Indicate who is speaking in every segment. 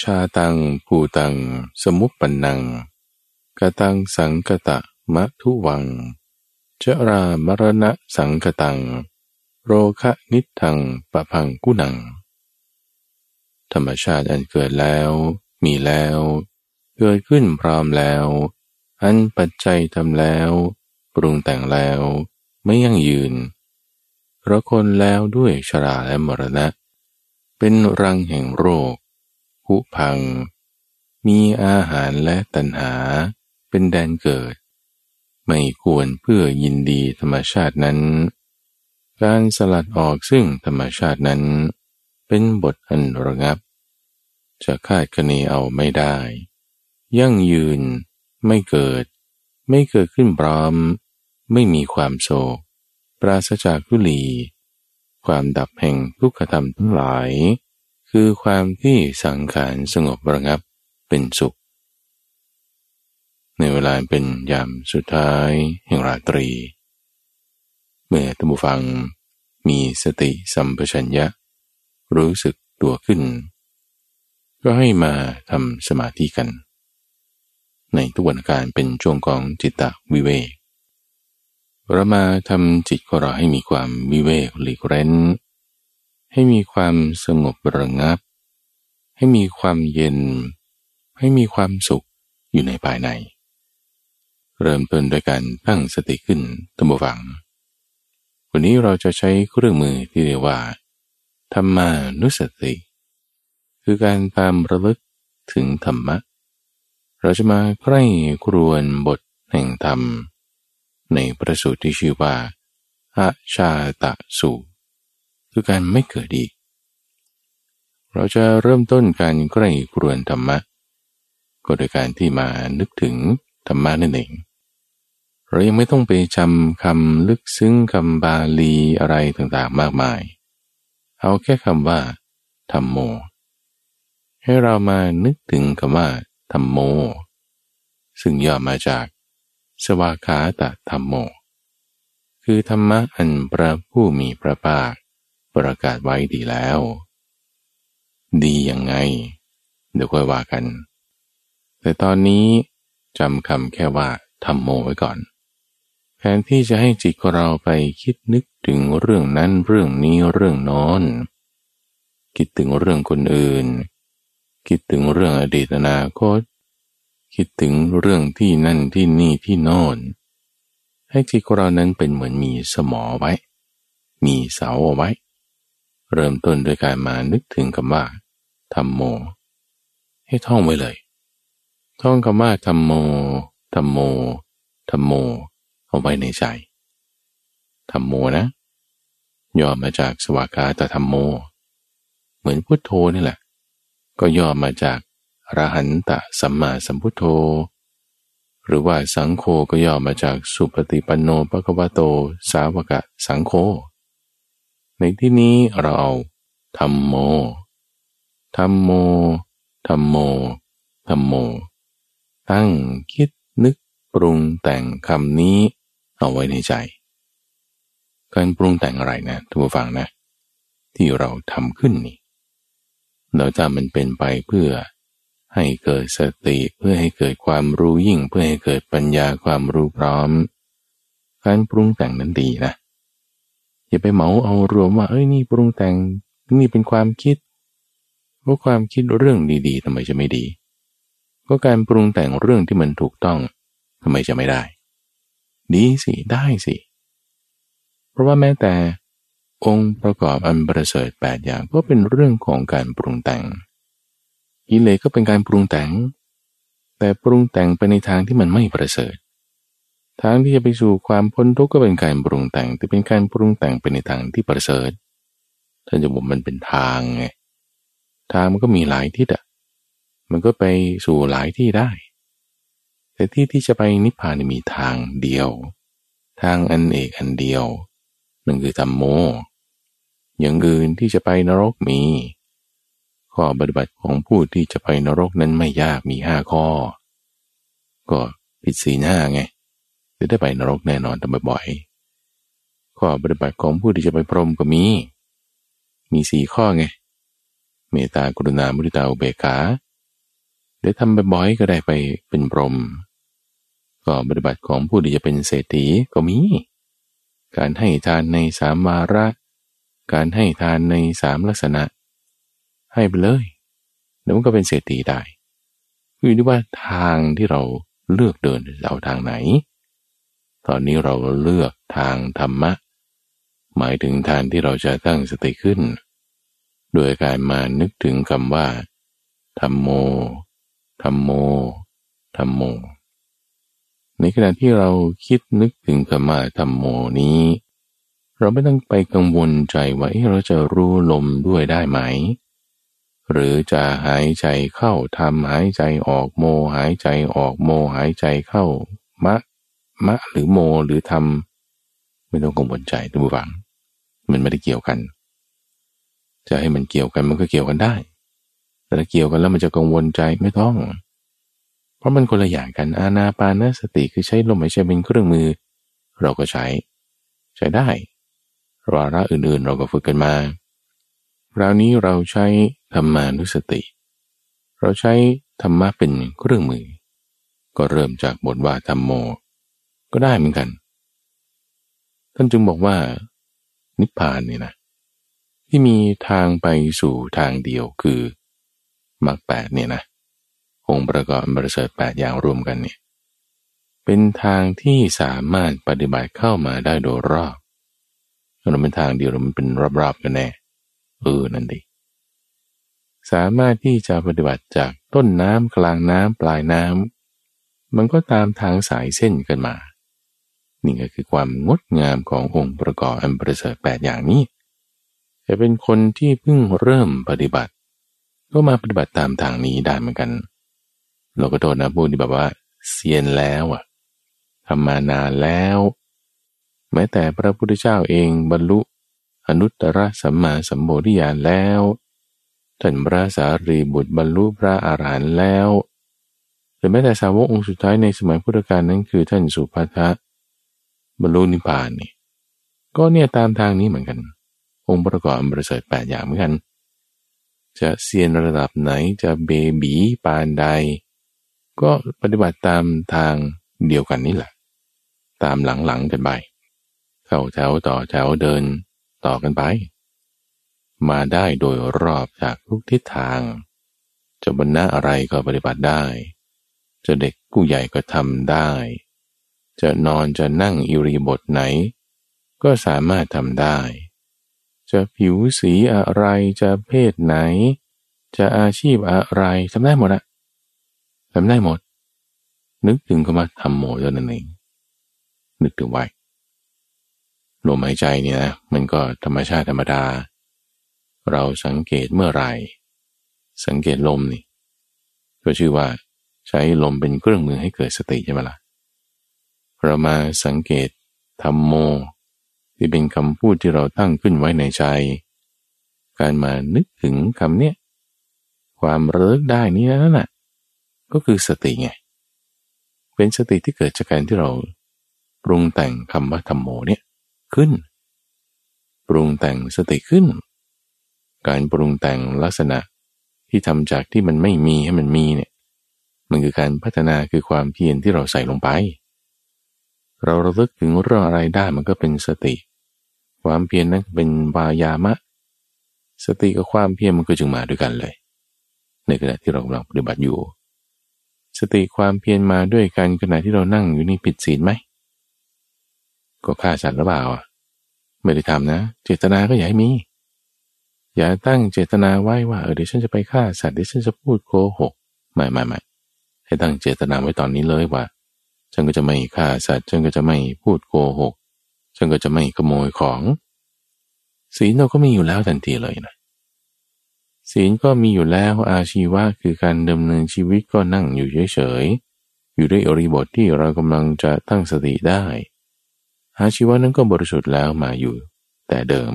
Speaker 1: ชาตังภูตัง สมุปปนังกตังสังกตะมะทุวังเจรามรณะสังกตัง โรคะนิทังปะพังกุนัง ธรรมชาติอันเกิดแล้ว มีแล้ว เกิดขึ้นพร้อมแล้ว อันปัจจัยทำแล้ว ปรุงแต่งแล้ว ไม่ยั่งยืนเพราะคนแล้วด้วยชราและมรณะ เป็นรังแห่งโรค ผุพัง มีอาหารและตัณหาเป็นแดนเกิด ไม่ควรเพื่อยินดีธรรมชาตินั้น การสลัดออกซึ่งธรรมชาตินั้น เป็นบทอันระงับ จะคาดคะเนเอาไม่ได้ ยั่งยืน ไม่เกิด ไม่เกิดขึ้นพร้อม ไม่มีความโศก ปราศจากทุลีความดับแห่งทุกขธรรมทั้งหลาย คือความที่สังขารสงบระงับเป็นสุข ในเวลาเป็นยามสุดท้ายแห่งราตรี เมื่อตัมบูฟังมีสติสัมปชัญญะ รู้สึกตัวขึ้น ก็ให้มาทำสมาธิกัน ในทุกวันการเป็นช่วงของจิตตวิเวกเรามาทำจิตของเราให้มีความวิเวกหลีกเร้น ให้มีความสงบระงับ ให้มีความเย็น ให้มีความสุขอยู่ในภายใน เริ่มต้นด้วยการตั้งสติขึ้นตั้งบวัง วันนี้เราจะใช้เครื่องมือที่เรียกว่าธรรมานุสติ คือการตามระลึกถึงธรรมะ เราจะมาใกล้ครวนบทแห่งธรรม ในประสูตรที่ชื่อว่าอาชาตะสู คือการไม่เกิดอีก เราจะเริ่มต้นการใกล้กรวนธรรมะ ก็โดยการที่มานึกถึงธรรมะนั่นเอง เรายังไม่ต้องไปจำคำลึกซึ้งคำบาลีอะไรต่างๆมากมาย เอาแค่คำว่าธรรมโม ให้เรามานึกถึงคำว่าธรรมโม ซึ่งย่อมาจากสวากขาตธรรมโม คือธรรมะอันพระผู้มีพระภาค ประกาศไว้ดีแล้ว ดียังไง เดี๋ยวค่อยว่ากัน แต่ตอนนี้จำคำแค่ว่าธรรมโมไว้ก่อน แทนที่จะให้จิตของเราไปคิดนึกถึงเรื่องนั้นเรื่องนี้เรื่องนอน คิดถึงเรื่องคนอื่น คิดถึงเรื่องอดีตอนาคต คิดถึงเรื่องที่นั่นที่นี่ที่โน่นให้จิตของเรานั้นเป็นเหมือนมีสมอไว้ มีเสาเอาไว้ เริ่มต้นด้วยการมานึกถึงคำว่าธรรมโม ให้ท่องไว้เลย ท่องคำว่าธรรมโมธรรมโมธรรมโม เอาไว้ในใจธรรมโมนะย่อมาจากสวากาตธรรมโม เหมือนพุทโธนี่แหละ ก็ย่อมาจากอรหันตะสัมมาสัมพุทโธ หรือว่าสังโฆก็ย่อมาจากสุปฏิปันโนปะกวะโต สาวกะสังโฆ ในที่นี้เราธรรมโมธรรมโมธรรมโมธรรมโม ตั้งคิดนึกปรุงแต่งคำนี้เอาไว้ในใจ การปรุงแต่งอะไรนะทุกฝังนะ ที่เราทำขึ้นนี่เราจะมันเป็นไปเพื่อให้เกิดสติเพื่อให้เกิดความรู้ยิ่ง เพื่อให้เกิดปัญญาความรู้พร้อม การปรุงแต่งนั้นดีนะ อย่าไปเหมาเอารวมว่าเอ้ยนี่ปรุงแต่งนี่เป็นความคิดว่าความคิดเรื่องดีๆทำไมจะไม่ดีก็การปรุงแต่งเรื่องที่มันถูกต้องทำไมจะไม่ได้ ดีสิ ได้สิ เพราะว่าแม้แต่องค์ประกอบอันประเสริฐแปดอย่างก็เป็นเรื่องของการปรุงแต่งกิเลสก็เป็นการปรุงแต่ง แต่ปรุงแต่งไปในทางที่มันไม่ประเสริฐ ทางที่จะไปสู่ความพ้นทุกข์ก็เป็นการปรุงแต่ง แต่เป็นการปรุงแต่งไปในทางที่ประเสริฐท่านจะบอกมันเป็นทางไงทางมันก็มีหลายทิศอะมันก็ไปสู่หลายที่ได้ แต่ที่ที่จะไปนิพพานมีทางเดียว ทางอันเอกอันเดียวนั่นคือธรรมโม อย่างอื่นที่จะไปนรกมี ข้อปฏิบัติของผู้ที่จะไปนรกนั้นไม่ยากมีห้าข้อ ก็ผิดสีหน้าไง จะได้ไปนรกแน่นอนทำบ่อยๆข้อปฏิบัติของผู้ที่จะไปพรหมก็มี มีสี่ข้อไง เมตตากรุณามุทิตาอุเบกขาดี๋ยวทำบ่อยๆก็ได้ไปเป็นพรหมก็ปฏิบัติของผู้ที่จะเป็นเศรษฐีก็มี การให้ทานในสามวาระ การให้ทานในสามลักษณะ ให้ไปเลยเดี๋ยวมันก็เป็นเศรษฐีได้คือที่ว่าทางที่เราเลือกเดินเอาทางไหน ตอนนี้เราเลือกทางธรรมะ หมายถึงทางที่เราจะตั้งสติขึ้น โดยการมานึกถึงคำว่าธรรมโมธรรมโมธรรมโม ในขณะที่เราคิดนึกถึงคำว่าธรรมโมนี้ เราไม่ต้องไปกังวลใจว่าเราจะรู้ลมด้วยได้ไหม หรือจะหายใจเข้าทำหายใจออกโม หายใจออกโม หายใจเข้ามะ มะหรือโมหรือทำไม่ต้องกังวลใจตัวบัง มันไม่ได้เกี่ยวกัน จะให้มันเกี่ยวกันมันก็เกี่ยวกันได้ แต่ถ้าเกี่ยวกันแล้วมันจะกังวลใจไม่ต้อง เพราะมันคนละอย่างกันอาณาปานสติคือใช้ลมหายใจเป็นเครื่องมือ เราก็ใช้ ใช้ได้วาระอื่นๆ เราก็ฝึกกันมาคราวนี้เราใช้ธรรมานุสติ เราใช้ธรรมะเป็นเครื่องมือ ก็เริ่มจากบทว่าธรรมโม ก็ได้เหมือนกัน ท่านจึงบอกว่า นิพพานนี่นะ ที่มีทางไปสู่ทางเดียวคือมรรคแปดเนี่ยนะองค์ประกอบบริเสริฐแปดอย่างรวมกันเนี่ยเป็นทางที่สามารถปฏิบัติเข้ามาได้โดยรอบเราเป็นทางเดียวเรามันเป็นรอบๆกันแน่เออนั่นดีสามารถที่จะปฏิบัติจากต้นน้ำกลางน้ำปลายน้ำมันก็ตามทางสายเส้นกันมา นี่ก็คือความงดงามขององค์ประกอบอันประเสริฐแปดอย่างนี้จะเป็นคนที่เพิ่งเริ่มปฏิบัติ ก็มาปฏิบัติตามทางนี้ได้เหมือนกัน เราก็โทษนะผู้ที่แบบว่าเซียนแล้วอะทำมานานแล้ว แม้แต่พระพุทธเจ้าเองบรรลุอนุตตรสัมมาสัมโพธิญาณแล้วท่านพระสารีบุตรบรรลุพระอารหันต์แล้วหรือแม้แต่สาวกองค์สุดท้ายในสมัยพุทธกาลนั้นคือท่านสุภัทะ บรรลุนิพพานนี่ก็เนี่ยตามทางนี้เหมือนกัน องค์ประกอบบริสุทธิ์แปดอย่างเหมือนกัน จะเซียนระดับไหนจะเบบีปานใด ก็ปฏิบัติตามทางเดียวกันนี่แหละ ตามหลังๆกันไปเข้าแถวต่อแถวเดินต่อกันไป มาได้โดยรอบจากทุกทิศทาง จะบรรณะอะไรก็ปฏิบัติได้ จะเด็กผู้ใหญ่ก็ทำได้ จะนอนจะนั่งอิริบทไหน ก็สามารถทำได้ จะผิวสีอะไรจะเพศไหน จะอาชีพอะไรทำได้หมดอะทำได้หมด นึกถึงคำว่าทำโมเท่านั้นเองนึกถึงไว้ลมหายใจเนี่ยนะมันก็ธรรมชาติธรรมดา เราสังเกตเมื่อไหร่ สังเกตลมนี่ก็ชื่อว่าใช้ลมเป็นเครื่องมือให้เกิดสติใช่ไหมละ่ะ เรามาสังเกตธรรมโม ที่เป็นคำพูดที่เราตั้งขึ้นไว้ในใจ การมานึกถึงคำเนี้ยความระลึกได้นี่นั่นแหะก็คือสติไง เป็นสติที่เกิดจากการที่เราปรุงแต่งคำว่าธรรมโมเนี่ยขึ้น ปรุงแต่งสติขึ้น การปรุงแต่งลักษณะที่ทำจากที่มันไม่มีให้มันมีเนี่ยมันคือการพัฒนาคือความเพียรที่เราใส่ลงไป เราระลึกถึงเรื่องอะไรได้มันก็เป็นสติ ความเพียรนั้นเป็นวายามะ สติกับความเพียรมันก็จึงมาด้วยกันเลย ในขณะที่เรากำลังปฏิบัติอยู่ สติความเพียรมาด้วยกันขณะที่เรานั่งอยู่นี่ผิดศีลไหมก็ฆ่าสัตว์หรือเปล่าไม่ได้ทำนะ เจตนาก็อย่าให้มี อย่าตั้งเจตนาไว้ว่าเออเดี๋ยวฉันจะไปฆ่าสัตว์เดี๋ยวฉันจะพูดโกหก ไม่ไม่ไม่ให้ตั้งเจตนาไว้ตอนนี้เลยว่า ฉันก็จะไม่ฆ่าสัตว์ฉันก็จะไม่พูดโกหกฉันก็จะไม่ขโมยของ ศีลเราก็มีอยู่แล้วทันทีเลยนะศีลก็มีอยู่แล้วอาชีวะคือการดำเนินชีวิตก็นั่งอยู่เฉยๆอยู่ด้วยอริบทที่เรากำลังจะตั้งสติได้ อาชีวะนั้นก็บริสุทธิ์แล้วมาอยู่ แต่เดิม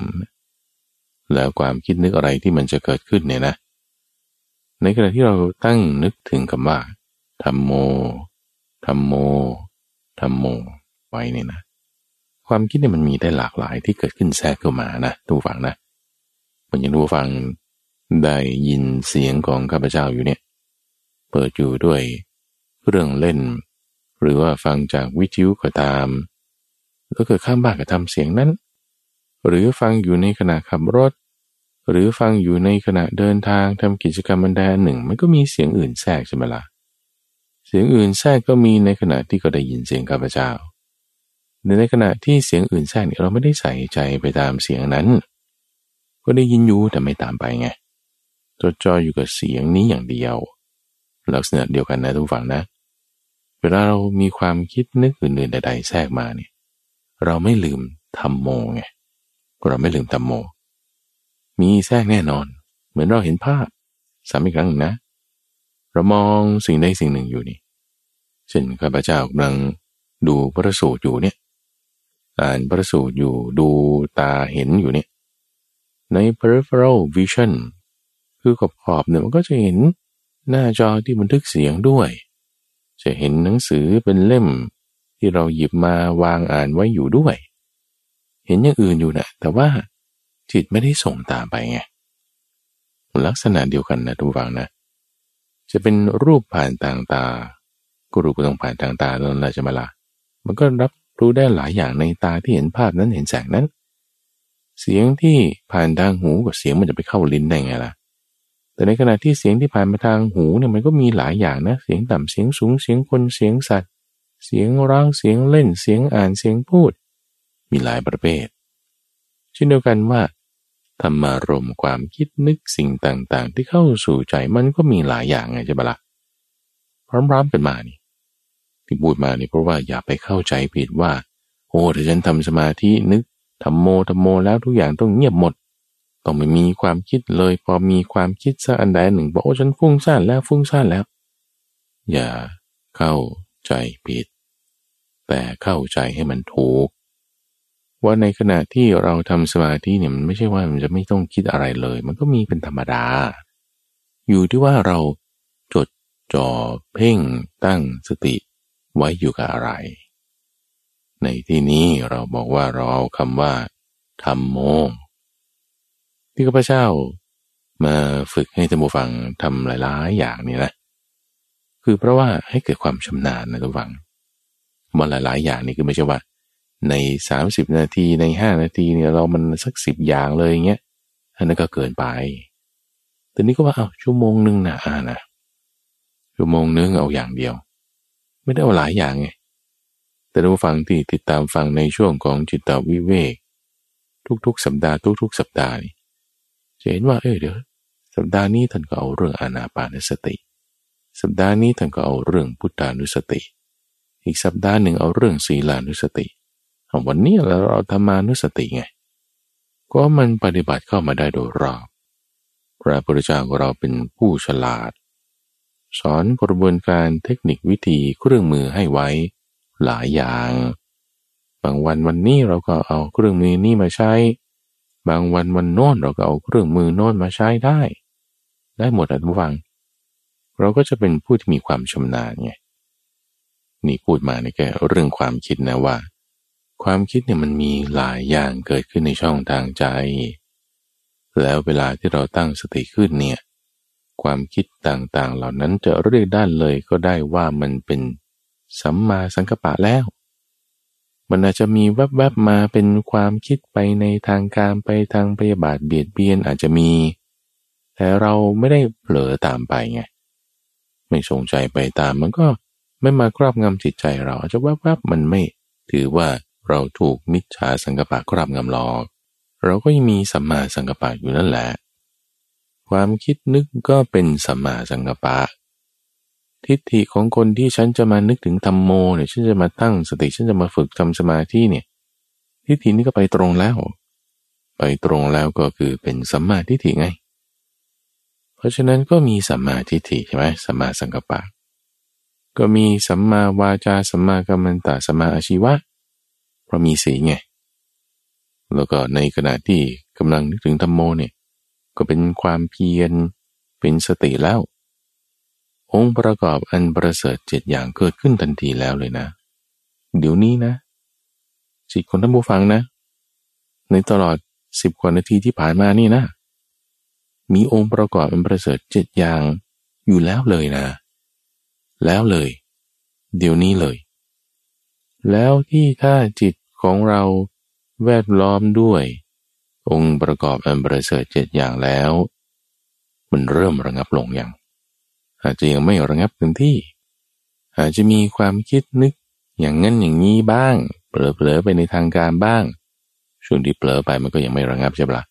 Speaker 1: แล้วความคิดนึกอะไรที่มันจะเกิดขึ้นเนี่ยนะ ในขณะที่เราตั้งนึกถึงคำว่าธรรมโม ธรรมโมธรรมโม ไว้นี่นะ ความคิดเนี่ยมันมีได้หลากหลายที่เกิดขึ้นแทรกเข้ามานะทุกฝังนะมันยังดูฟังได้ยินเสียงของข้าพเจ้าอยู่เนี่ย เปิดอยู่ด้วยเครื่องเล่น หรือว่าฟังจากวิทยุก็ตาม แล้วเกิดข้างบ้านก็ทำเสียงนั้น หรือฟังอยู่ในขณะขับรถ หรือฟังอยู่ในขณะเดินทางทำกิจกรรมบันไดหนึ่ง มันก็มีเสียงอื่นแทรกใช่ไหมละ่ะ เสียงอื่นแทรกก็มีในขณะที่ก็ได้ยินเสียงข้าพเจ้าในขณะที่เสียงอื่นแทรกเนี่ยเราไม่ได้ใส่ใจไปตามเสียงนั้น ก็ได้ยินอยู่แต่ไม่ตามไปไงจดจ่ออยู่กับเสียงนี้อย่างเดียว ลักษณะเดียวกันนะทุกฝั่งนะ เวลาเรามีความคิดนึกอื่นๆใดๆแทรกมาเนี่ยเราไม่ลืมทำโมไงเราไม่ลืมทำโม มีแทรกแน่นอน เหมือนเราเห็นภาพสามอีกครั้งนะ เรามองสิ่งใดสิ่งหนึ่งอยู่นี่เช่นข้าพเจ้ากำลังดูพระสูตรอยู่เนี่ยอ่านพระสูตรอยู่ดูตาเห็นอยู่เนี่ยใน peripheral vision คือขอบขอบเนี่ยมันก็จะเห็นหน้าจอที่บันทึกเสียงด้วย จะเห็นหนังสือเป็นเล่มที่เราหยิบมาวางอ่านไว้อยู่ด้วย เห็นอย่างอื่นอยู่นะแต่ว่าจิตไม่ได้ส่งตามไปไงลักษณะเดียวกันนะทุกฝังนะ จะเป็นรูปผ่านต่างตา ก็รูปก็ต้องผ่านทางตาแล้วนะจะมาละมันก็รับรู้ได้หลายอย่างในตาที่เห็นภาพนั้นเห็นแสงนั้น เสียงที่ผ่านทางหูกับเสียงมันจะไปเข้าลิ้นได้ไงล่ะ แต่ในขณะที่เสียงที่ผ่านมาทางหูเนี่ยมันก็มีหลายอย่างนะ เสียงต่ำเสียงสูงเสียงคนเสียงสัตว์ เสียงร้องเสียงเล่นเสียงอ่านเสียงพูด มีหลายประเภทเช่นเดียวกันว่า ธรรมารมความคิดนึกสิ่งต่าง ๆ ที่เข้าสู่ใจมันก็มีหลายอย่างไงจะบละพร้อมๆกันมานี่ที่พูดมานี่เพราะว่าอย่าไปเข้าใจผิดว่า โอ้ถ้าฉันทำสมาธินึกทำโมทำโมแล้วทุกอย่างต้องเงียบหมด ต้องไม่มีความคิดเลย พอมีความคิดสักอันใดหนึ่งบอกโอ้ฉันฟุ้งซ่านแล้วฟุ้งซ่านแล้ว อย่าเข้าใจผิด แต่เข้าใจให้มันถูก ว่าในขณะที่เราทำสมาธิเนี่ยมันไม่ใช่ว่ามันจะไม่ต้องคิดอะไรเลย มันก็มีเป็นธรรมดา อยู่ที่ว่าเราจดจ่อเพ่งตั้งสติไว้อยู่กับอะไร ในที่นี้เราบอกว่าเราเอาคำว่าธรรมโม ที่ข้าพเจ้ามาฝึกให้ท่านผู้ฟังทำหลายๆ อย่างนี่นะคือเพราะว่าให้เกิดความชำนาญนะทุกฝังมาหลาย ๆ อย่างนี่คือไม่ใช่ว่า ในสามสิบนาทีในห้านาทีเนี่ยเรามันสักสิบอย่างเลยเงี้ยอันนั้นก็เกินไป แต่นี้ก็ว่าเอาชั่วโมงหนึ่งนะอ่านะชั่วโมงนึงเอาอย่างเดียว ไม่ได้เอาหลายอย่างไงแต่ผู้ฟังที่ติดตามฟังในช่วงของจิตวิเวก ทุกๆ สัปดาห์ทุกๆ สัปดาห์นี่จะเห็นว่าเออเดี๋ยวสัปดาห์นี้ท่านก็เอาเรื่องอานาปานสติ สัปดาห์นี้ท่านก็เอาเรื่องพุทธานุสติ อีกสัปดาห์หนึ่งเอาเรื่องศีลานุสติ วันนี้เราเอาธรรมานุสติไง ก็มันปฏิบัติเข้ามาได้โดยรอบพระพุทธเจ้าของเราเป็นผู้ฉลาด สอนกระบวนการเทคนิควิธีเครื่องมือให้ไว้หลายอย่าง บางวันวันนี้เราก็เอาเครื่องมือนี้มาใช้ บางวันวันโน้นเราก็เอาเครื่องมือโน้นมาใช้ได้ ได้หมดอะทุกฝัง เราก็จะเป็นผู้ที่มีความชำนาญไงนี่พูดมาในแก่เรื่องความคิดนะว่า ความคิดเนี่ยมันมีหลายอย่างเกิดขึ้นในช่องทางใจ แล้วเวลาที่เราตั้งสติขึ้นเนี่ย ความคิดต่างๆ เหล่านั้นจะเรียกด้านเลยก็ได้ว่ามันเป็นสัมมาสังกัปปะแล้ว มันอาจจะมีแวบๆมาเป็นความคิดไปในทางการไปทางพยาบาทเบียดเบียนอาจจะมี แต่เราไม่ได้เผลอตามไปไง ไม่สงใจไปตามมันก็ไม่มาครอบงำจิตใจเราอาจจะแวบๆมันไม่ถือว่า เราถูกมิจฉาสังกปะครอบงำหลอก เราก็ยังมีสัมมาสังกปะอยู่นั่นแหละ ความคิดนึกก็เป็นสัมมาสังกปะ ทิฏฐิของคนที่ฉันจะมานึกถึงธรรมโมเนี่ยฉันจะมาตั้งสติฉันจะมาฝึกทำสมาธิเนี่ย ทิฏฐินี้ก็ไปตรงแล้ว ไปตรงแล้วก็คือเป็นสัมมาทิฏฐิไง เพราะฉะนั้นก็มีสัมมาทิฏฐิใช่ไหมสัมมาสังกปะก็มีสัมมาวาจาสัมมากัมมันตะสัมมาอาชีวะ เพราะมีสีไง แล้วก็ในขณะที่กำลังนึกถึงธรรมโมเนี่ยก็เป็นความเพียรเป็นสติแล้ว องค์ประกอบอันประเสริฐเจ็ดอย่างเกิดขึ้นทันทีแล้วเลยนะ เดี๋ยวนี้นะจิตคนท่านผู้ฟังนะ ในตลอดสิบกว่านาทีที่ผ่านมานี่นะ มีองค์ประกอบอันประเสริฐเจ็ดอย่างอยู่แล้วเลยนะ แล้วเลย เดี๋ยวนี้เลย แล้วที่ถ้าจิต ของเราแวดล้อมด้วย องค์ประกอบอันประเสริฐเจ็ดอย่างแล้ว มันเริ่มระงับลงอย่างอาจจะยังไม่ระงับเต็มที่ อาจจะมีความคิดนึกอย่างนั้นอย่างนี้บ้างเผลอๆไปในทางการบ้าง ช่วงที่เผลอไปมันก็ยังไม่ระงับใช่ปะ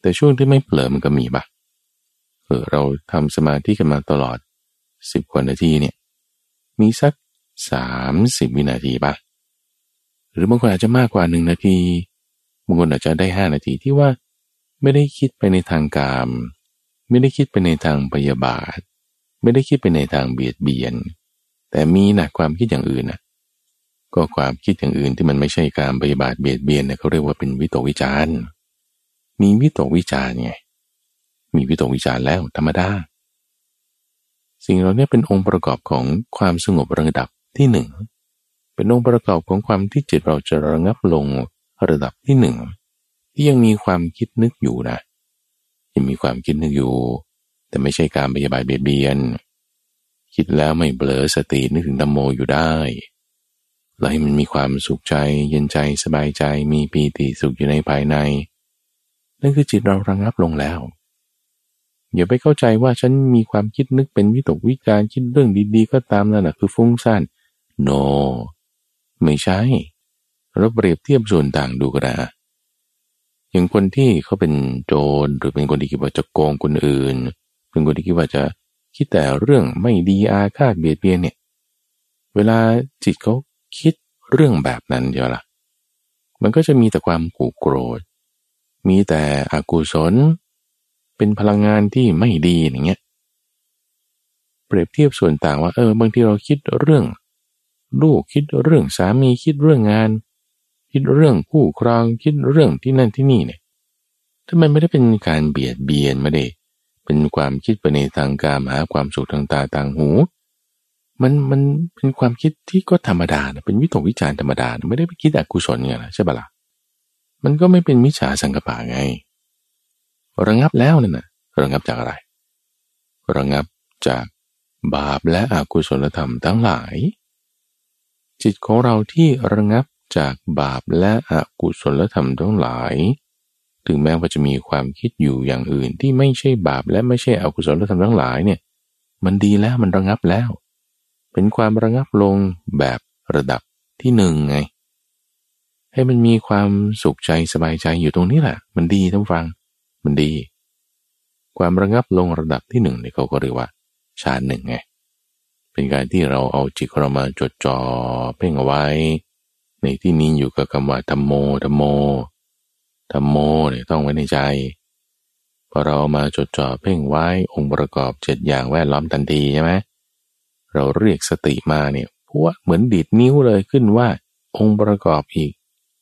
Speaker 1: แต่ช่วงที่ไม่เผลอมันก็มีบะเออเราทำสมาธิกันมาตลอดสิบกว่านาทีเนี่ย มีสักสามสิบวินาทีปะ หรือบางคนอาจจะมากกว่าหนึ่งนาทีบางคนอาจจะได้ห้านาทีที่ว่า ไม่ได้คิดไปในทางการไม่ได้คิดไปในทางพยาบาท ไม่ได้คิดไปในทางเบียดเบียน แต่มีหนักความคิดอย่างอื่นนะก็ความคิดอย่างอื่นที่มันไม่ใช่การปฏิบัติเบียดเบียนเนี่ยเขาเรียกว่าเป็นวิตกวิจารณ์มีวิตกวิจารณ์ไงมีวิตกวิจารณ์แล้วธรรมดาสิ่งเหล่านี้เป็นองค์ประกอบของความสงบระดับที่หนึ่ง เป็นองค์ประกอบของความที่จิตเราจะระงับลงระดับที่หนึ่งที่ยังมีความคิดนึกอยู่นะยังมีความคิดนึกอยู่ แต่ไม่ใช่การปฏิบัติเบียดเบียน คิดแล้วไม่เบลอสตินึกถึงธรรมโมอยู่ได้แล้วให้มันมีความสุขใจ เย็นใจสบายใจมีปีติสุขอยู่ในภายใน นั่นคือจิตเราระงับลงแล้ว อย่าไปเข้าใจว่าฉันมีความคิดนึกเป็นวิตกวิจารคิดเรื่องดีๆ ก็ตามนั่นแหะคือฟุ้งซ่าน no ไม่ใช่ เราเปรียบเทียบส่วนต่างดูก็ได้อย่างคนที่เขาเป็นโจรหรือเป็นคนที่คิดว่าจะโกงคนอื่น เป็นคนที่คิดว่าจะคิดแต่เรื่องไม่ดีอาฆาตเบียดเบียนเนี่ย เวลาจิตเขาคิดเรื่องแบบนั้นเดียวละมันก็จะมีแต่ความกูโกรธ มีแต่อกุศล เป็นพลังงานที่ไม่ดีอย่างเงี้ย เปรียบเทียบส่วนต่างว่าเออบางทีเราคิดเรื่อง ลูกคิดเรื่องสามีคิดเรื่องงาน คิดเรื่องคู่ครองคิดเรื่องที่นั่นที่นี่เนี่ยถ้ามันไม่ได้เป็นการเบียดเบียนไม่ได้ เป็นความคิดไปในทางการหาความสุขทางตาทางหู มันมันเป็นความคิดที่ก็ธรรมดานะเป็นวิตกวิจารธรรมดานะไม่ได้ไปคิดอกุศลไงนะใช่ปะละ่ะมันก็ไม่เป็นมิจฉาสังกปะไง ระงับแล้วนั่นนะระงับจากอะไร ระงับจากบาปและอกุศลธรรมทั้งหลาย จิตของเราที่ระงับจากบาปและอกุศลธรรมทั้งหลาย ถึงแม้ว่าจะมีความคิดอยู่อย่างอื่นที่ไม่ใช่บาปและไม่ใช่อกุศลธรรมทั้งหลายเนี่ย มันดีแล้วมันระงับแล้ว เป็นความระงับลงแบบระดับที่หนึ่งไง ให้มันมีความสุขใจสบายใจอยู่ตรงนี้แหละ มันดีทั้งฟัง มันดี ความระงับลงระดับที่หนึ่งเนี่ยเขาก็เรียกว่าฌานหนึ่งไง เป็นการที่เราเอาจิตเรามาจดจ่อเพ่งเอาไว้ ในที่นี้อยู่กับคำว่าธรรมโมธรรมโมธรรมโมเนี่ยต้องไว้ในใจพอเรามาจดจ่อเพ่งไว้องค์ประกอบเจ็ดอย่างแวดล้อมทันทีใช่ไหมเราเรียกสติมาเนี่ยพวเหมือนดีดนิ้วเลยขึ้นว่า องค์ประกอบอีก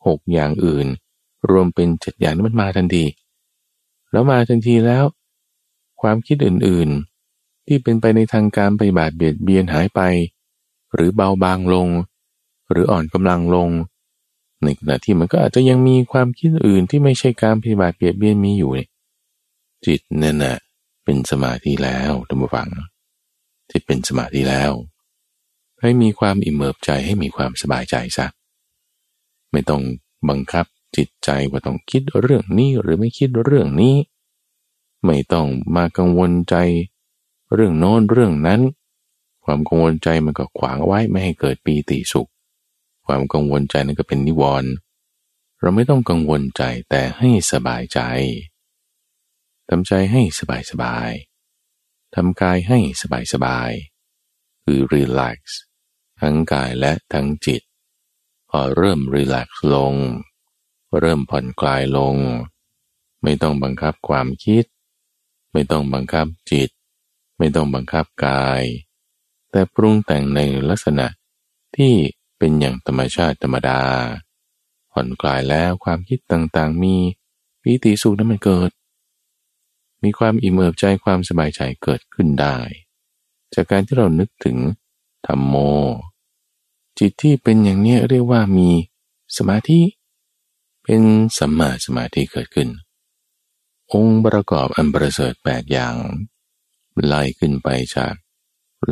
Speaker 1: หกอย่างอื่น รวมเป็นเจ็ดอย่างนี้มันมาทันที แล้วมาทันทีแล้ว ความคิดอื่นๆ ที่เป็นไปในทางการไปบาดเบียดเบียนหายไป หรือเบาบางลง หรืออ่อนกำลังลงในขณะที่มันก็อาจจะยังมีความคิดอื่นที่ไม่ใช่การปฏิบัติเบียดเบียนมีอยู่เนี่ยจิตนั่นน่ะเป็นสมาธิแล้วท่านผู้ฟังที่เป็นสมาธิแล้ว ให้มีความอิ่มเอิบใจให้มีความสบายใจซะไม่ต้องบังคับจิตใจว่าต้องคิดเรื่องนี้หรือไม่คิดเรื่องนี้ ไม่ต้องมากังวลใจ เรื่องโน้นเรื่องนั้น ความกังวลใจมันก็ขวางไว้ไม่ให้เกิดปีติสุข ความกังวลใจนั้นก็เป็นนิวรณ์เราไม่ต้องกังวลใจแต่ให้สบายใจทำใจให้สบายสบายทำกายให้สบายๆคือ relax ทั้งกายและทั้งจิต พอเริ่ม relax ลง เริ่มผ่อนคลายลง ไม่ต้องบังคับความคิด ไม่ต้องบังคับจิต ไม่ต้องบังคับกาย แต่ปรุงแต่งในลักษณะที่เป็นอย่างธรรมชาติธรรมดา ผ่อนคลายแล้วความคิดต่างๆ มีปิติสุขนั้นมันเกิด มีความอิ่มเอิบใจความสบายใจเกิดขึ้นได้ จากการที่เรานึกถึงธรรมโม จิตที่เป็นอย่างนี้เรียกว่ามีสมาธิ เป็นสัมมาสมาธิเกิดขึ้น องค์ประกอบอันประเสริฐแปดอย่าง ไล่ขึ้นไปจาก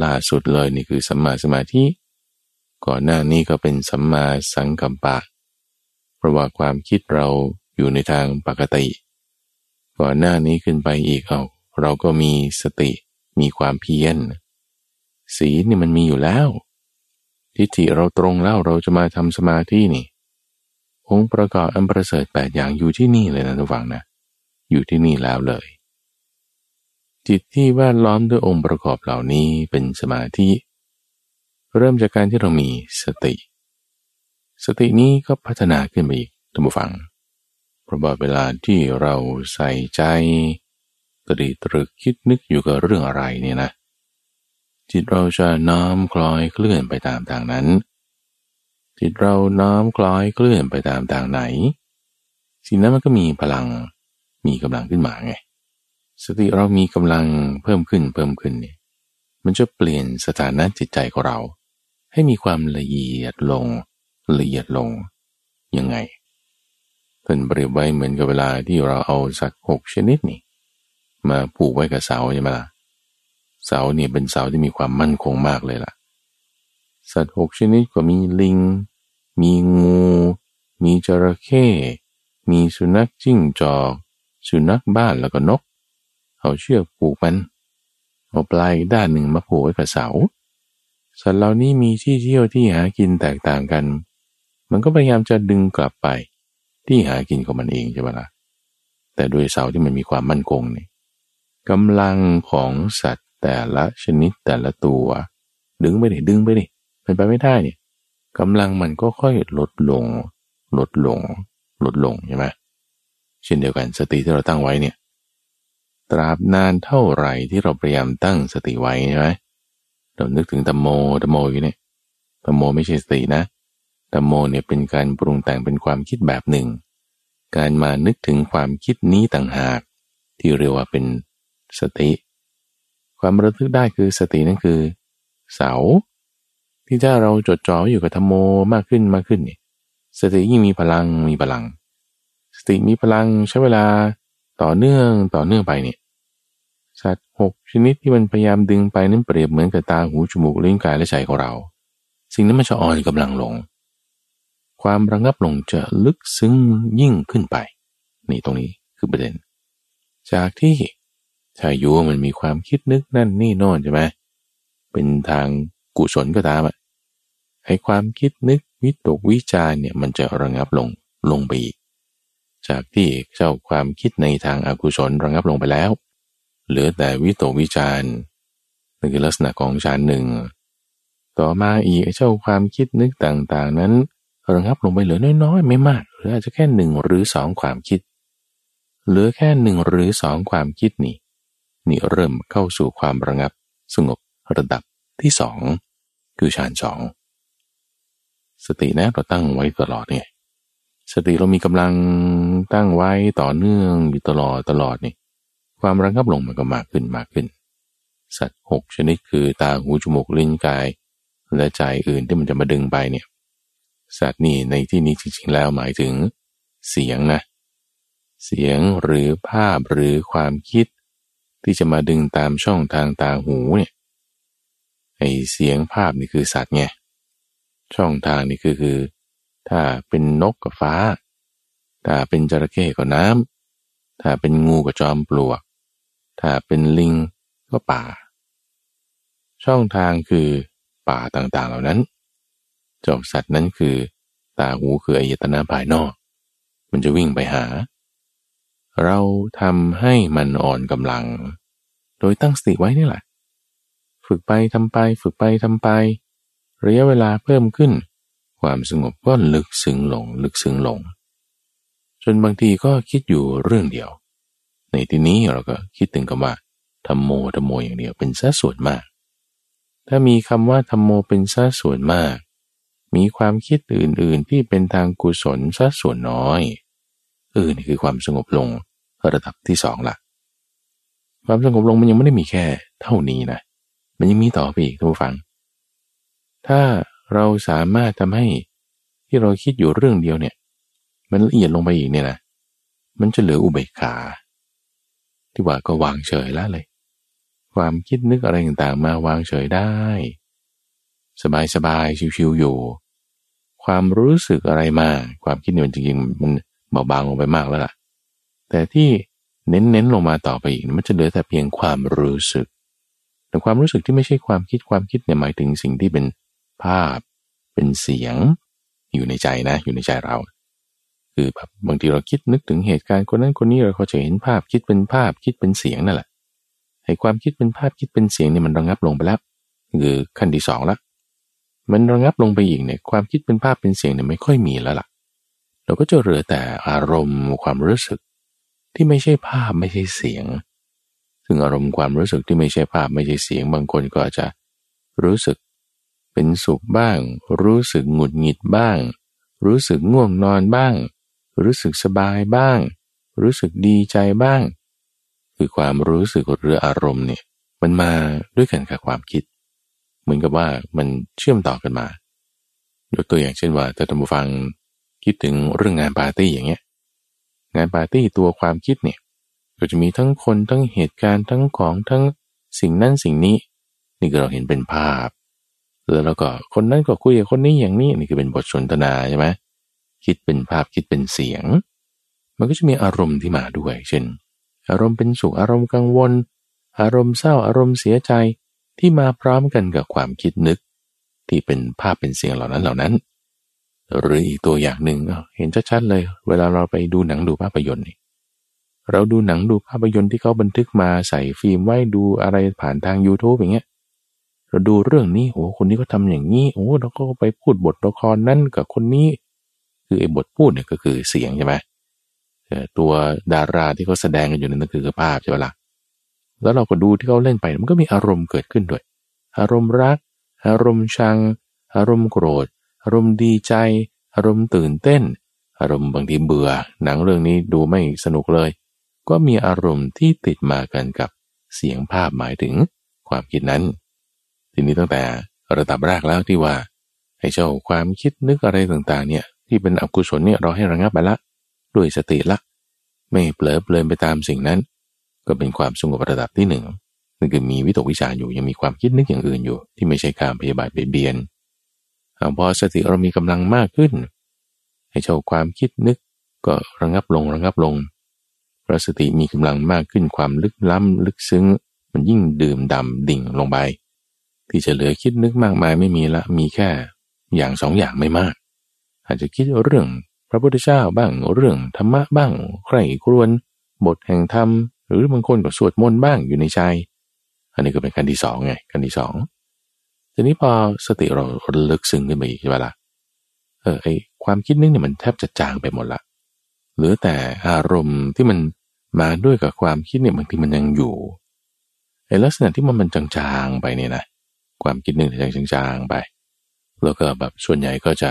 Speaker 1: ล่าสุดเลยนี่คือสัมมาสมาธิก่อนหน้านี้ก็เป็นสัมมาสังกัมปะ เพราะว่าความคิดเราอยู่ในทางปกติ ก่อนหน้านี้ขึ้นไปอีกเอาเราก็มีสติมีความเพียรสีนี่มันมีอยู่แล้ว ทิฏฐิเราตรงแล้วเราจะมาทำสมาธินี่ องค์ประกอบอันประเสริฐแปดอย่างอยู่ที่นี่เลยนะทุกฝังนะ อยู่ที่นี่แล้วเลย จิตที่แวดล้อมด้วยองค์ประกอบเหล่านี้เป็นสมาธิ เริ่มจากการที่เรามีสติ สตินี้ก็พัฒนาขึ้นไปอีกทุกฝังเพราะว่าเวลาที่เราใส่ใจตรีตรึกคิดนึกอยู่กับเรื่องอะไรเนี่ยนะจิตเราจะน้อมคล้อยเคลื่อนไปตามทางนั้น จิตเราน้อมคล้อยเคลื่อนไปตามทางไหน สิ่งนั้นมันก็มีพลังมีกำลังขึ้นมาไง สติเรามีกำลังเพิ่มขึ้นเพิ่มขึ้นเนี่ยมันจะเปลี่ยนสถานะจิตใจของเรา ให้มีความละเอียดลงละเอียดลงยังไงท่นเปรียบไว้เหมือนกับเวลาที่เราเอาสัตว์หกชนิดนี่มาผูกไว้กับเสาใช่ไหมล่ะเสาเนี่ยเป็นเสาที่มีความมั่นคงมากเลยล่ะ สัตว์หกชนิดก็มีลิง มีงู มีจระเข้มีสุนัขจิ้งจอก สุนัขบ้านแล้วก็นก เอาเชือกผูกมันเอาปลายด้านหนึ่งมาผูกไว้กับเสา สัตว์เหล่านี้มีที่เที่ยวที่หากินแตกต่างกัน มันก็พยายามจะดึงกลับไปที่หากินของมันเองใช่ไหมล่ะ แต่ด้วยเสาที่มันมีความมั่นคงนี่กำลังของสัตว์แต่ละชนิดแต่ละตัว ดึงไปดิดึงไปดิเป็นไปไม่ได้เนี่ยกำลังมันก็ค่อยลดลง ลดลง ลดลงใช่ไหมเช่นเดียวกันสติที่เราตั้งไว้เนี่ย ตราบนานเท่าไหร่ที่เราพยายามตั้งสติไว้ใช่ไหมเรานึกถึงตัมโมตัมโมอยู่เนี่ยตัมโมไม่ใช่สตินะตัมโมเนี่ยเป็นการปรุงแต่งเป็นความคิดแบบหนึ่ง การมานึกถึงความคิดนี้ต่างหาก ที่เรียกว่าเป็นสติ ความระลึกได้คือสตินั่นคือ เสา ที่ถ้าเราจดจ่ออยู่กับธรรมโมมากขึ้นมากขึ้นนี่สติยิ่งมีพลังมีพลัง สติมีพลังใช้เวลา ต่อเนื่องต่อเนื่องไปเนี่ยสัตว์หกชนิดที่มันพยายามดึงไปนั้นเปรียบเหมือนกับตาหูจมูกลิ้นกายและใจของเรา สิ่งนั้นมันจะอ่อนกำลังลง ความระงับลงจะลึกซึ้งยิ่งขึ้นไป นี่ตรงนี้คือประเด็น จากที่ถ้ายู่มันมีความคิดนึกนั่นนี่โน่นใช่ไหมเป็นทางกุศลก็ตามอะไอ้ความคิดนึกวิตกวิจารเนี่ยมันจะระงับลงลงไปอีก จากที่เจ้าความคิดในทางอากุศลระงับลงไปแล้ว เหลือแต่วิโตวิจารนั่นคือลักษณะของฌานหนึ่ง ต่อมาอีกเจ้าความคิดนึกต่างๆ นั้นระงับลงไปเหลือน้อยๆ ไม่มากหรืออาจจะแค่หนึ่งหรือสองความคิด เหลือแค่หนึ่งหรือสองความคิดนี่นี่เริ่มเข้าสู่ความระงับสงบระดับที่สองคือฌานสองสตินะเราตั้งไว้ตลอดไง สติเรามีกำลังตั้งไว้ต่อเนื่องอยู่ตลอดตลอดนี่ความระงับลงมันก็มากขึ้นมากขึ้น สัตว์หกชนิดคือตาหูจมูกลิ้นกาย และใจอื่นที่มันจะมาดึงไปเนี่ยสัตว์นี่ในที่นี้จริงๆแล้วหมายถึง เสียงนะเสียงหรือภาพหรือความคิด ที่จะมาดึงตามช่องทางตาหูเนี่ยไอเสียงภาพนี่คือสัตว์ไงช่องทางนี่คือคือ ถ้าเป็นนกกับฟ้า ถ้าเป็นจระเข้กับน้ำ ถ้าเป็นงูกับจอมปลวก ถ้าเป็นลิงก็ป่า ช่องทางคือป่าต่างๆเหล่านั้นจอบสัตว์นั้นคือ ตาหูคืออายตนะภายนอก มันจะวิ่งไปหา เราทำให้มันอ่อนกำลัง โดยตั้งสติไว้นี่แหละ ฝึกไปทำไป ฝึกไปทำไป ระยะเวลาเพิ่มขึ้น ความสงบก็ลึกซึ้งลงลึกซึ้งลง จนบางทีก็คิดอยู่เรื่องเดียว ในที่นี้เราก็คิดถึงคำว่าธรรมโมธรรมโมอย่างเดียวเป็นสัดส่วนมาก ถ้ามีคำว่าธรรมโมเป็นสัดส่วนมาก มีความคิดอื่นๆที่เป็นทางกุศลสัดส่วนน้อยเออนี่คือความสงบลงระดับที่สองละความสงบลงมันยังไม่ได้มีแค่เท่านี้นะ มันยังมีต่อไปอีกท่านผู้ฟัง ถ้า เราสามารถทำให้ที่เราคิดอยู่เรื่องเดียวเนี่ย มันละเอียดลงไปอีกเนี่ยนะมันจะเหลืออุเบกขา ที่ว่าก็วางเฉยแล้วเลย ความคิดนึกอะไรต่างๆมาวางเฉยได้ สบายๆชิวๆอยู่ ความรู้สึกอะไรมาความคิดเนี่ยจริงๆมันเบาบางลงไปมากแล้วล่ะ แต่ที่เน้นๆลงมาต่อไปอีกมันจะเหลือแต่เพียงความรู้สึกแต่ความรู้สึกที่ไม่ใช่ความคิดความคิดเนี่ยหมายถึงสิ่งที่เป็น ภาพ เป็นเสียง อยู่ในใจนะ อยู่ในใจเรา คือแบบบางทีเราคิดนึกถึงเหตุการณ์คนนั้นคนนี้เราก็จะเห็นภาพคิดเป็นภาพคิดเป็นเสียงนั่นแหละให้ความคิดเป็นภาพคิดเป็นเสียงเนี่ยมันระงับลงไปแล้วคือขั้นที่สองละมันระงับลงไปอีกเนี่ยความคิดเป็นภาพเป็นเสียงเนี่ยไม่ค่อยมีแล้วล่ะ เราก็จะเหลือแต่อารมณ์ความรู้สึก ที่ไม่ใช่ภาพไม่ใช่เสียง ซึ่งอารมณ์ความรู้สึกที่ไม่ใช่ภาพไม่ใช่เสียง บางคนก็จะรู้สึก เป็นสุขบ้าง รู้สึกหงุดหงิดบ้าง รู้สึกง่วงนอนบ้าง รู้สึกสบายบ้าง รู้สึกดีใจบ้าง คือความรู้สึกหรืออารมณ์เนี่ยมันมาด้วยกันกับความคิด เหมือนกับว่ามันเชื่อมต่อกันมายกตัวอย่างเช่นว่าถ้าท่านผู้ฟังคิดถึงเรื่องงานปาร์ตี้อย่างเงี้ยงานปาร์ตี้ตัวความคิดเนี่ยก็จะมีทั้งคนทั้งเหตุการณ์ทั้งของทั้งสิ่งนั้นสิ่งนี้ นี่ก็เราเห็นเป็นภาพ แล้วเราก็คนนั้นก็คุยกับคนนี้อย่างนี้นี่คือเป็นบทสนทนาใช่ไหมคิดเป็นภาพคิดเป็นเสียง มันก็จะมีอารมณ์ที่มาด้วย เช่น อารมณ์เป็นสุขอารมณ์กังวล อารมณ์เศร้าอารมณ์เสียใจที่มาพร้อมกันกับความคิดนึก ที่เป็นภาพเป็นเสียงเหล่านั้นเหล่านั้น หรืออีกตัวอย่างหนึ่งเห็นชัดๆเลย เวลาเราไปดูหนังดูภาพยนตร์นี่เราดูหนังดูภาพยนตร์ที่เขาบันทึกมาใส่ฟิล์มไว้ดูอะไรผ่านทาง YouTube อย่างเงี้ย เราดูเรื่องนี้โอ้คนนี้ก็ทำอย่างนี้โอ้เราก็ไปพูดบทละครนั้นกับคนนี้ คือไอ้บทพูดเนี่ยก็คือเสียงใช่ไหมตัวดาราที่เขาแสดงกันอยู่นั่นก็คือภาพใช่ไหมล่ะแล้วเราก็ดูที่เขาเล่นไปมันก็มีอารมณ์เกิดขึ้นด้วย อารมณ์รัก อารมณ์ชัง อารมณ์โกรธ อารมณ์ดีใจ อารมณ์ตื่นเต้น อารมณ์บางทีเบื่อ หนังเรื่องนี้ดูไม่สนุกเลย ก็มีอารมณ์ที่ติดมากันกับเสียงภาพหมายถึงความคิดนั้น ทีนี้ตั้งแต่ระดับแรกแล้วที่ว่าให้เจ้าความคิดนึกอะไรต่างๆ เนี่ย ที่เป็นอกุศลเนี่ยเราให้ระงับไปละ ด้วยสติละ ไม่เปลอเปลินไปตามสิ่งนั้น ก็เป็นความสงบระดับที่หนึ่งนั่นคือมีวิตกวิจารอยู่ยังมีความคิดนึกอย่างอื่นอยู่ ที่ไม่ใช่การพยาบาทเบียนพอสติเรามีกำลังมากขึ้น ให้เจ้าความคิดนึกก็ระงับลงระงับลงพระสติมีกำลังมากขึ้นความลึกล้ำลึกซึ้ง มันยิ่งดื่มดำดิ่งลงไป ที่จะเหลือคิดนึกมากมายไม่มีละมีแค่อย่างสองอย่างไม่มาก อาจจะคิดเรื่องพระพุทธเจ้าบ้างเรื่องธรรมะบ้างใครครวน บทแห่งธรรม หรือบางคนก็สวดมนต์บ้างอยู่ในใจ อันนี้ก็เป็นขั้นที่สองไงขั้นที่สองทีนี้พอสติเราลึกซึ้งขึ้นไปอีกใช่ไหมละ่ะเออไอความคิดนึกเนี่ยมันแทบจะจางไปหมดละหลือแต่อารมณ์ที่มันมาด้วยกับความคิดเนี่ยบางทีมันยังอยู่ไอลักษณะที่มันมันจางๆไปเนี่ยนะ ความคิดนึงจะจางๆไป แล้วก็แบบส่วนใหญ่ก็จะ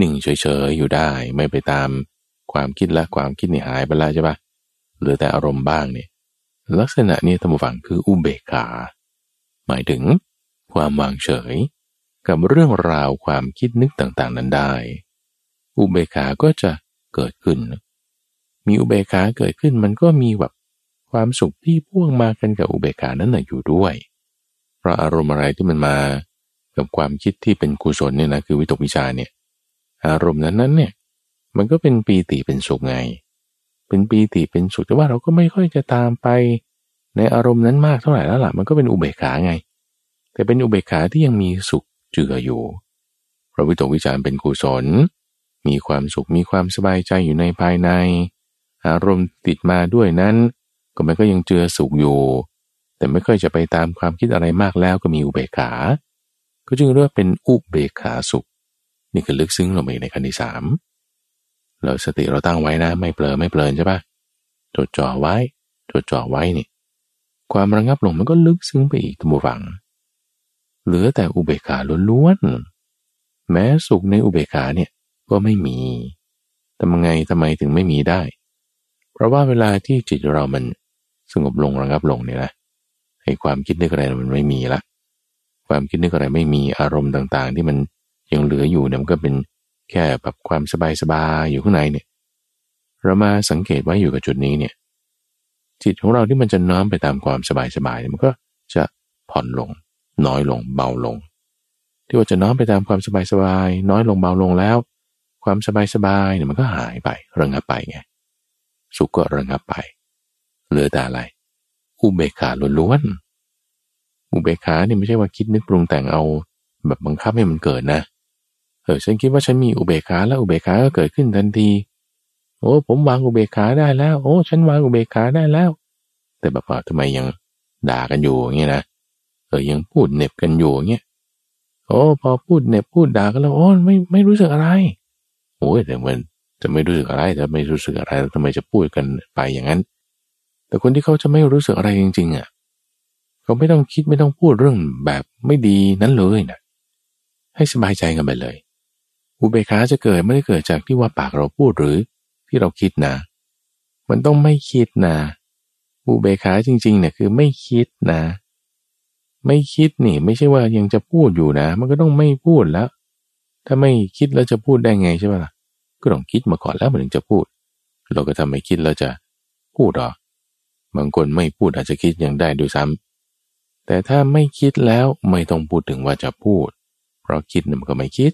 Speaker 1: นิ่งเฉยๆอยู่ได้ ไม่ไปตามความคิดและความคิดนี่หายไปแล้วใช่ปะเหลือแต่อารมณ์บ้างเนี่ยลักษณะนี้ธรรมฝังคืออุเบกขา หมายถึงความวางเฉย กับเรื่องราวความคิดนึกต่างๆ นั้นได้ อุเบกขาก็จะเกิดขึ้น มีอุเบกขาเกิดขึ้นมันก็มีแบบความสุขที่พ่วงมากันกับอุเบกขานั้นนะอยู่ด้วย เพราะอารมณ์อะไรที่มันมากับความคิดที่เป็นกุศลเนี่ยนะคือวิตกวิจารเนี่ย อารมณ์นั้นนั้นเนี่ยมันก็เป็นปีติเป็นสุขไง เป็นปีติเป็นสุขแต่ว่าเราก็ไม่ค่อยจะตามไป ในอารมณ์นั้นมากเท่าไหร่แล้วล่ะมันก็เป็นอุเบกขาไง แต่เป็นอุเบกขาที่ยังมีสุขเจืออยู่พระวิตกวิจารเป็นกุศล มีความสุขมีความสบายใจอยู่ในภายใน อารมณ์ติดมาด้วยนั้น ก็มันก็ยังเจือสุขอยู่ แต่ไม่ค่อยจะไปตามความคิดอะไรมากแล้วก็มีอุเบกขา ก็จึงเรียกว่าเป็นอุเบกขาสุข นี่คือลึกซึ้งลงไปในขั้นที่สามเราสติเราตั้งไว้นะ ไม่เปลอไม่เปลินใช่ปะจดจ่อไว้จดจ่อไว้นี่ ความระงับลงมันก็ลึกซึ้งไปอีกตัวฝัง เหลือแต่อุเบกขาล้วนๆแม้สุขในอุเบกขาเนี่ยก็ไม่มีทำไงทำไมถึงไม่มีได้ เพราะว่าเวลาที่จิตเรามันสงบลงระงับลงเนี่ยนะ ให้ความคิดนึกอะไรมันไม่มีละ ความคิดนึกอะไรไม่มีอารมณ์ต่างๆ ที่มันยังเหลืออยู่เนี่ยมันก็เป็นแค่แบบความสบายๆอยู่ข้างในเนี่ย เรามาสังเกตไว้อยู่กับจุดนี้เนี่ย จิตของเราที่มันจะน้อมไปตามความสบายๆมันก็จะผ่อนลง น้อยลงเบาลง ที่ว่าจะน้อมไปตามความสบายสบายน้อยลงเบาลงแล้ว ความสบายสบายเนี่ยมันก็หายไประงับไปไงสุขก็ระงับไป เหลือแต่อะไร อุเบกขาล้วนๆอุเบกขาเนี่ยไม่ใช่ว่าคิดนึกปรุงแต่งเอาแบบบังคับให้มันเกิดนะ เออฉันคิดว่าฉันมีอุเบกขาแล้วอุเบกขาก็เกิดขึ้นทันที โอ้ผมวางอุเบกขาได้แล้ว โอ้ฉันวางอุเบกขาได้แล้ว แต่แบบว่าทำไมยังด่ากันอยู่อย่างเงี้ยนะเออยังพูดเน็บกันอยู่อย่างเงี้ยโอ้พอพูดเน็บพูดด่ากันแล้วโอ้ไม่ไม่รู้สึกอะไรโอ้ยแต่มันจะไม่รู้สึกอะไรจะไม่รู้สึกอะไรทำไมจะพูดกันไปอย่างนั้น แต่คนที่เขาจะไม่รู้สึกอะไรจริงๆอะเขาไม่ต้องคิดไม่ต้องพูดเรื่องแบบไม่ดีนั้นเลยนะให้สบายใจกันไปเลย อุเบกขาจะเกิดไม่ได้เกิดจากที่ว่าปากเราพูดหรือที่เราคิดนะ มันต้องไม่คิดนะอุเบกขาจริงๆเนี่ยคือไม่คิดนะ ไม่คิดนี่ ไม่ใช่ว่ายังจะพูดอยู่นะ มันก็ต้องไม่พูดแล้ว ถ้าไม่คิดแล้วจะพูดได้ไงใช่ไหมล่ะก็ต้องคิดมาก่อนแล้วมันถึงจะพูด เราก็ทำไม่คิดแล้วจะพูดหรอ บางคนไม่พูดอาจจะคิดยังได้ด้วยซ้ำแต่ถ้าไม่คิดแล้วไม่ต้องพูดถึงว่าจะพูด เพราะคิดมันก็ไม่คิด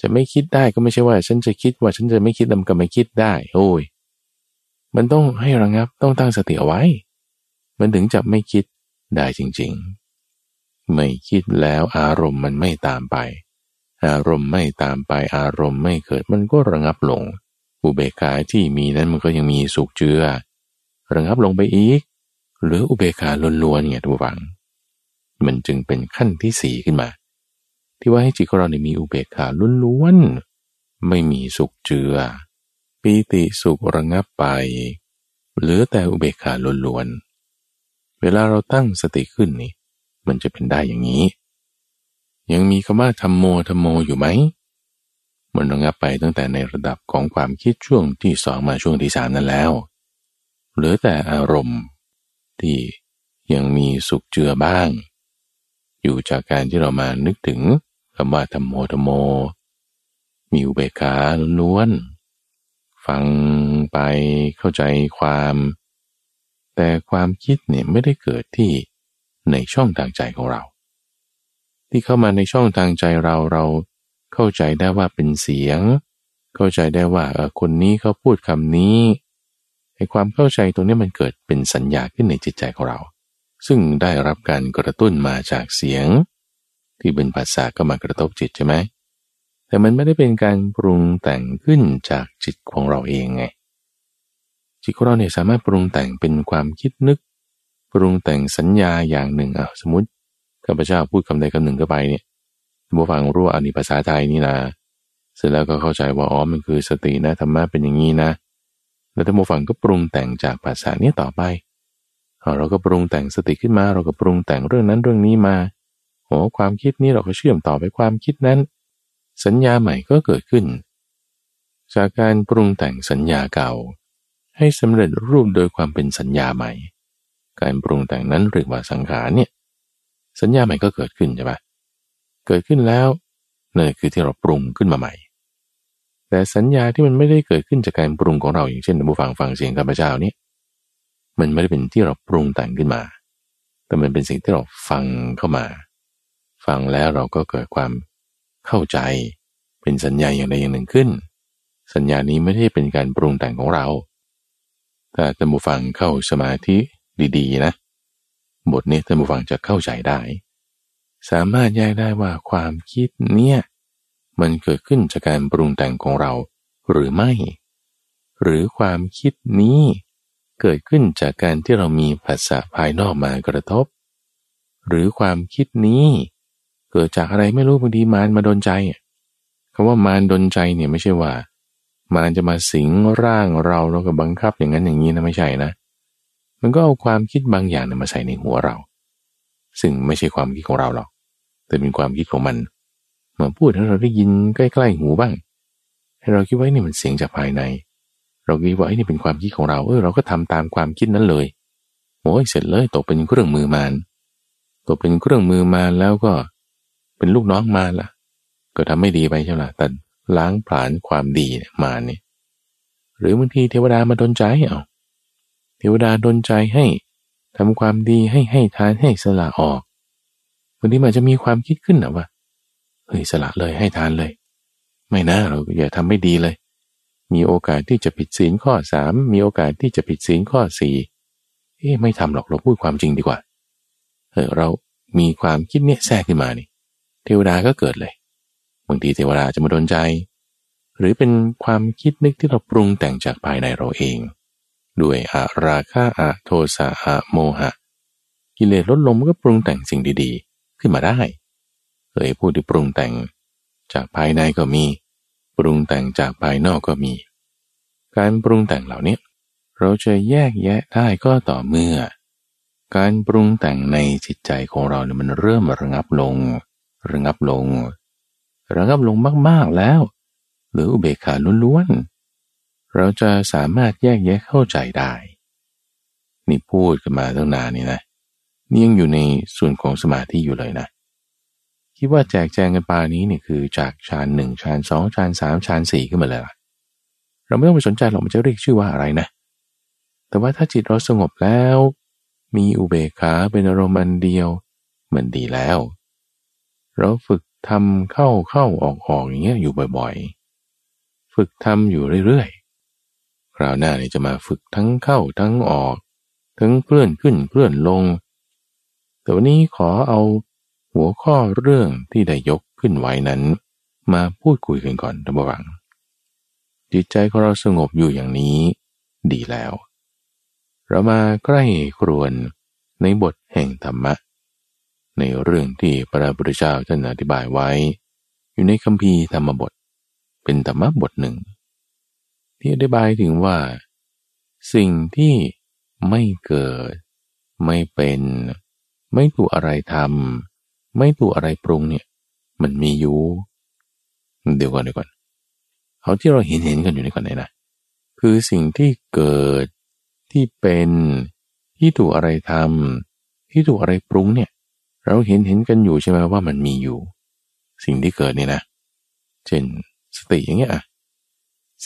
Speaker 1: จะไม่คิดได้ก็ไม่ใช่ว่า ฉันจะคิดว่าฉันจะไม่คิดมันก็ไม่คิดได้ โอ้ย มันต้องให้ระงับต้องตั้งสติเอาไว้ มันถึงจะไม่คิดได้จริง ๆ ไม่คิดแล้วอารมณ์มันไม่ตามไป อารมณ์ไม่ตามไปอารมณ์ไม่เกิดมันก็ระงับลงอุเบกขาที่มีนั้นมันก็ยังมีสุขเจือ ระงับลงไปอีกหรืออุเบกขาล้วนๆเนี่ยทุกฝัง มันจึงเป็นขั้นที่สี่ขึ้นมา ที่ว่าให้จิตของเราเนี่ยมีอุเบกขาล้วนๆไม่มีสุขเจือปีติสุขระงับไป เหลือแต่อุเบกขาล้วนๆเวลาเราตั้งสติขึ้นนี่มันจะเป็นได้อย่างนี้ ยังมีคำว่าธรรมโมธรรมโมอยู่ไหมมันระงับไปตั้งแต่ในระดับของความคิดช่วงที่สองมาช่วงที่สามนั้นแล้ว เหลือแต่อารมณ์ที่ยังมีสุขเจือบ้าง อยู่จากการที่เรามานึกถึงคำว่าธรรมโมธรรมโม มีอุเบกขาล้วนฟังไปเข้าใจความ แต่ความคิดเนี่ยไม่ได้เกิดที่ในช่องทางใจของเรา ที่เข้ามาในช่องทางใจเราเราเข้าใจได้ว่าเป็นเสียง เข้าใจได้ว่าคนนี้เขาพูดคำนี้ ไอ้ความเข้าใจตรงนี้มันเกิดเป็นสัญญาขึ้นในจิตใจของเรา ซึ่งได้รับการกระตุ้นมาจากเสียง ที่เป็นภาษาก็มากระทบจิตใช่ไหม แต่มันไม่ได้เป็นการปรุงแต่งขึ้นจากจิตของเราเองไง จิตของเราเนี่ยสามารถปรุงแต่งเป็นความคิดนึก ปรุงแต่งสัญญาอย่างหนึ่งอะสมมติข้าพเจ้าพูดคำใดคำหนึ่งก็ไปเนี่ยผู้ฟังรู้อันนี้ภาษาไทยนี่นะเสร็จแล้วก็เข้าใจว่าอ๋อมันคือสตินะธรรมะเป็นอย่างนี้นะ แล้วท่านผู้ฟังก็ปรุงแต่งจากภาษาเนี้ต่อไป เราก็ปรุงแต่งสติขึ้นมา เราก็ปรุงแต่งเรื่องนั้นเรื่องนี้มาโอ้ความคิดนี้เราก็เชื่อมต่อไปความคิดนั้น สัญญาใหม่ก็เกิดขึ้น จากการปรุงแต่งสัญญาเก่า ให้สำเร็จรูปโดยความเป็นสัญญาใหม่ การปรุงแต่งนั้นเรียกว่าสังขารเนี่ยสัญญาใหม่ก็เกิดขึ้นใช่ปะเกิดขึ้นแล้วนั่นคือที่เราปรุงขึ้นมาใหม่ แต่สัญญาที่มันไม่ได้เกิดขึ้นจากการปรุงของเราอย่างเช่นผู้ฟังฟังเสียงข้าพเจ้านี่มันไม่ได้เป็นที่เราปรุงแต่งขึ้นมา แต่มันเป็นสิ่งที่เราฟังเข้ามา ฟังแล้วเราก็เกิดความเข้าใจ เป็นสัญญาอย่างใดอย่างหนึ่งขึ้น สัญญานี้ไม่ได้เป็นการปรุงแต่งของเราแต่ท่านผู้ฟังเข้าสมาธิดีๆ นะ บทนี้ท่านผู้ฟังจะเข้าใจได้ สามารถแยกได้ว่าความคิดเนี่ย มันเกิดขึ้นจากการปรุงแต่งของเราหรือไม่ หรือความคิดนี้เกิดขึ้นจากการที่เรามีภาษาภายนอกมากระทบ หรือความคิดนี้เกิดจากอะไรไม่รู้บางทีมารมาดนใจคำว่ามารดนใจเนี่ยไม่ใช่ว่า มารจะมาสิงร่างเราแล้วก็บังคับอย่างนั้นอย่างนี้นะไม่ใช่นะ มันก็เอาความคิดบางอย่างมาใส่ในหัวเรา ซึ่งไม่ใช่ความคิดของเราหรอกแต่เป็นความคิดของมัน มาพูดให้เราได้ยินใกล้ๆหูบ้าง ให้เราคิดว่านี่มันเสียงจากภายใน เราคิดว่าไอ้นี่เป็นความคิดของเราเออเราก็ทำตามความคิดนั้นเลยโอ้ยเสร็จเลยตกเป็นเครื่องมือมารตกเป็นเครื่องมือมาแล้วก็ เป็นลูกน้องมาละก็ทำไม่ดีไปใช่ไหมแต่ล้างผลาญความดีมาเนี่ย หรือบางทีเทวดามาดนใจเอาเทวดาดนใจให้ทำความดีให้ให้ทานให้สละออกบางทีมันจะมีความคิดขึ้นนะว่า เฮ้ยสละเลยให้ทานเลย ไม่นะเราอย่าทำไม่ดีเลย มีโอกาสที่จะผิดศีลข้อสามมีโอกาสที่จะผิดศีลข้อสี่เอ๊ไม่ทำหรอกเราพูดความจริงดีกว่าเออเรามีความคิดเนี่ยแทรกขึ้นมานี่ เทวดาก็เกิดเลยบางทีเทวดาจะมาโดนใจ หรือเป็นความคิดนึกที่เราปรุงแต่งจากภายในเราเอง ด้วยอาราคะอาโทสะอาโมหะ กิเลสลดลงมันก็ปรุงแต่งสิ่งดีๆ ขึ้นมาได้ เคยพูดที่ปรุงแต่งจากภายในก็มี ปรุงแต่งจากภายนอกก็มี การปรุงแต่งเหล่านี้เราจะแยกแยะได้ก็ต่อเมื่อ การปรุงแต่งในจิตใจของเราเนี่ยมันเริ่มระงับลง ระงับลง ระงับลงมากๆแล้ว หรืออุเบกขาล้วนๆเราจะสามารถแยกแยะเข้าใจได้ นี่พูดกันมาตั้งนานนี่นะนี่ยังอยู่ในส่วนของสมาธิอยู่เลยนะ คิดว่าแจกแจงกันปานี้เนี่ยคือจากชานหนึ่งชานสองชานสามชานสี่ขึ้นมาเลยล่ะเราไม่ต้องไปสนใจหรอกมันจะเรียกชื่อว่าอะไรนะ แต่ว่าถ้าจิตเราสงบแล้ว มีอุเบกขาเป็นอารมณ์อันเดียวมันดีแล้ว เราฝึกทำเข้าเข้าออกออกอย่างเงี้ยอยู่บ่อยๆ ฝึกทำอยู่เรื่อยๆ คราวหน้าเนี่ยจะมาฝึกทั้งเข้าทั้งออก ทั้งเคลื่อนขึ้นเคลื่อนลง แต่วันนี้ขอเอา หัวข้อเรื่องที่ได้ยกขึ้นไว้นั้น มาพูดคุยกันก่อนระหว่างจิตใจของเราสงบอยู่อย่างนี้ ดีแล้ว เรามาใกล้ครวนในบทแห่งธรรมะ ในเรื่องที่พระพุทธเจ้าท่านอธิบายไว้ อยู่ในคัมภีร์ธรรมบท เป็นธรรมะบทหนึ่ง ที่อธิบายถึงว่า สิ่งที่ไม่เกิด ไม่เป็น ไม่ถูกอะไรทำ ไม่ถูกอะไรปรุงเนี่ย มันมีอยู่ เดี๋ยวก่อนเดี๋ยวก่อนเอาที่เราเห็นเห็นกันอยู่ในก่อนเลยนะคือสิ่งที่เกิดที่เป็นที่ถูกอะไรทำที่ถูกอะไรปรุงเนี่ย เราเห็นเห็นกันอยู่ใช่ไหมว่ามันมีอยู่ สิ่งที่เกิดเนี่ยนะเช่นสติอย่างเงี้ยอะ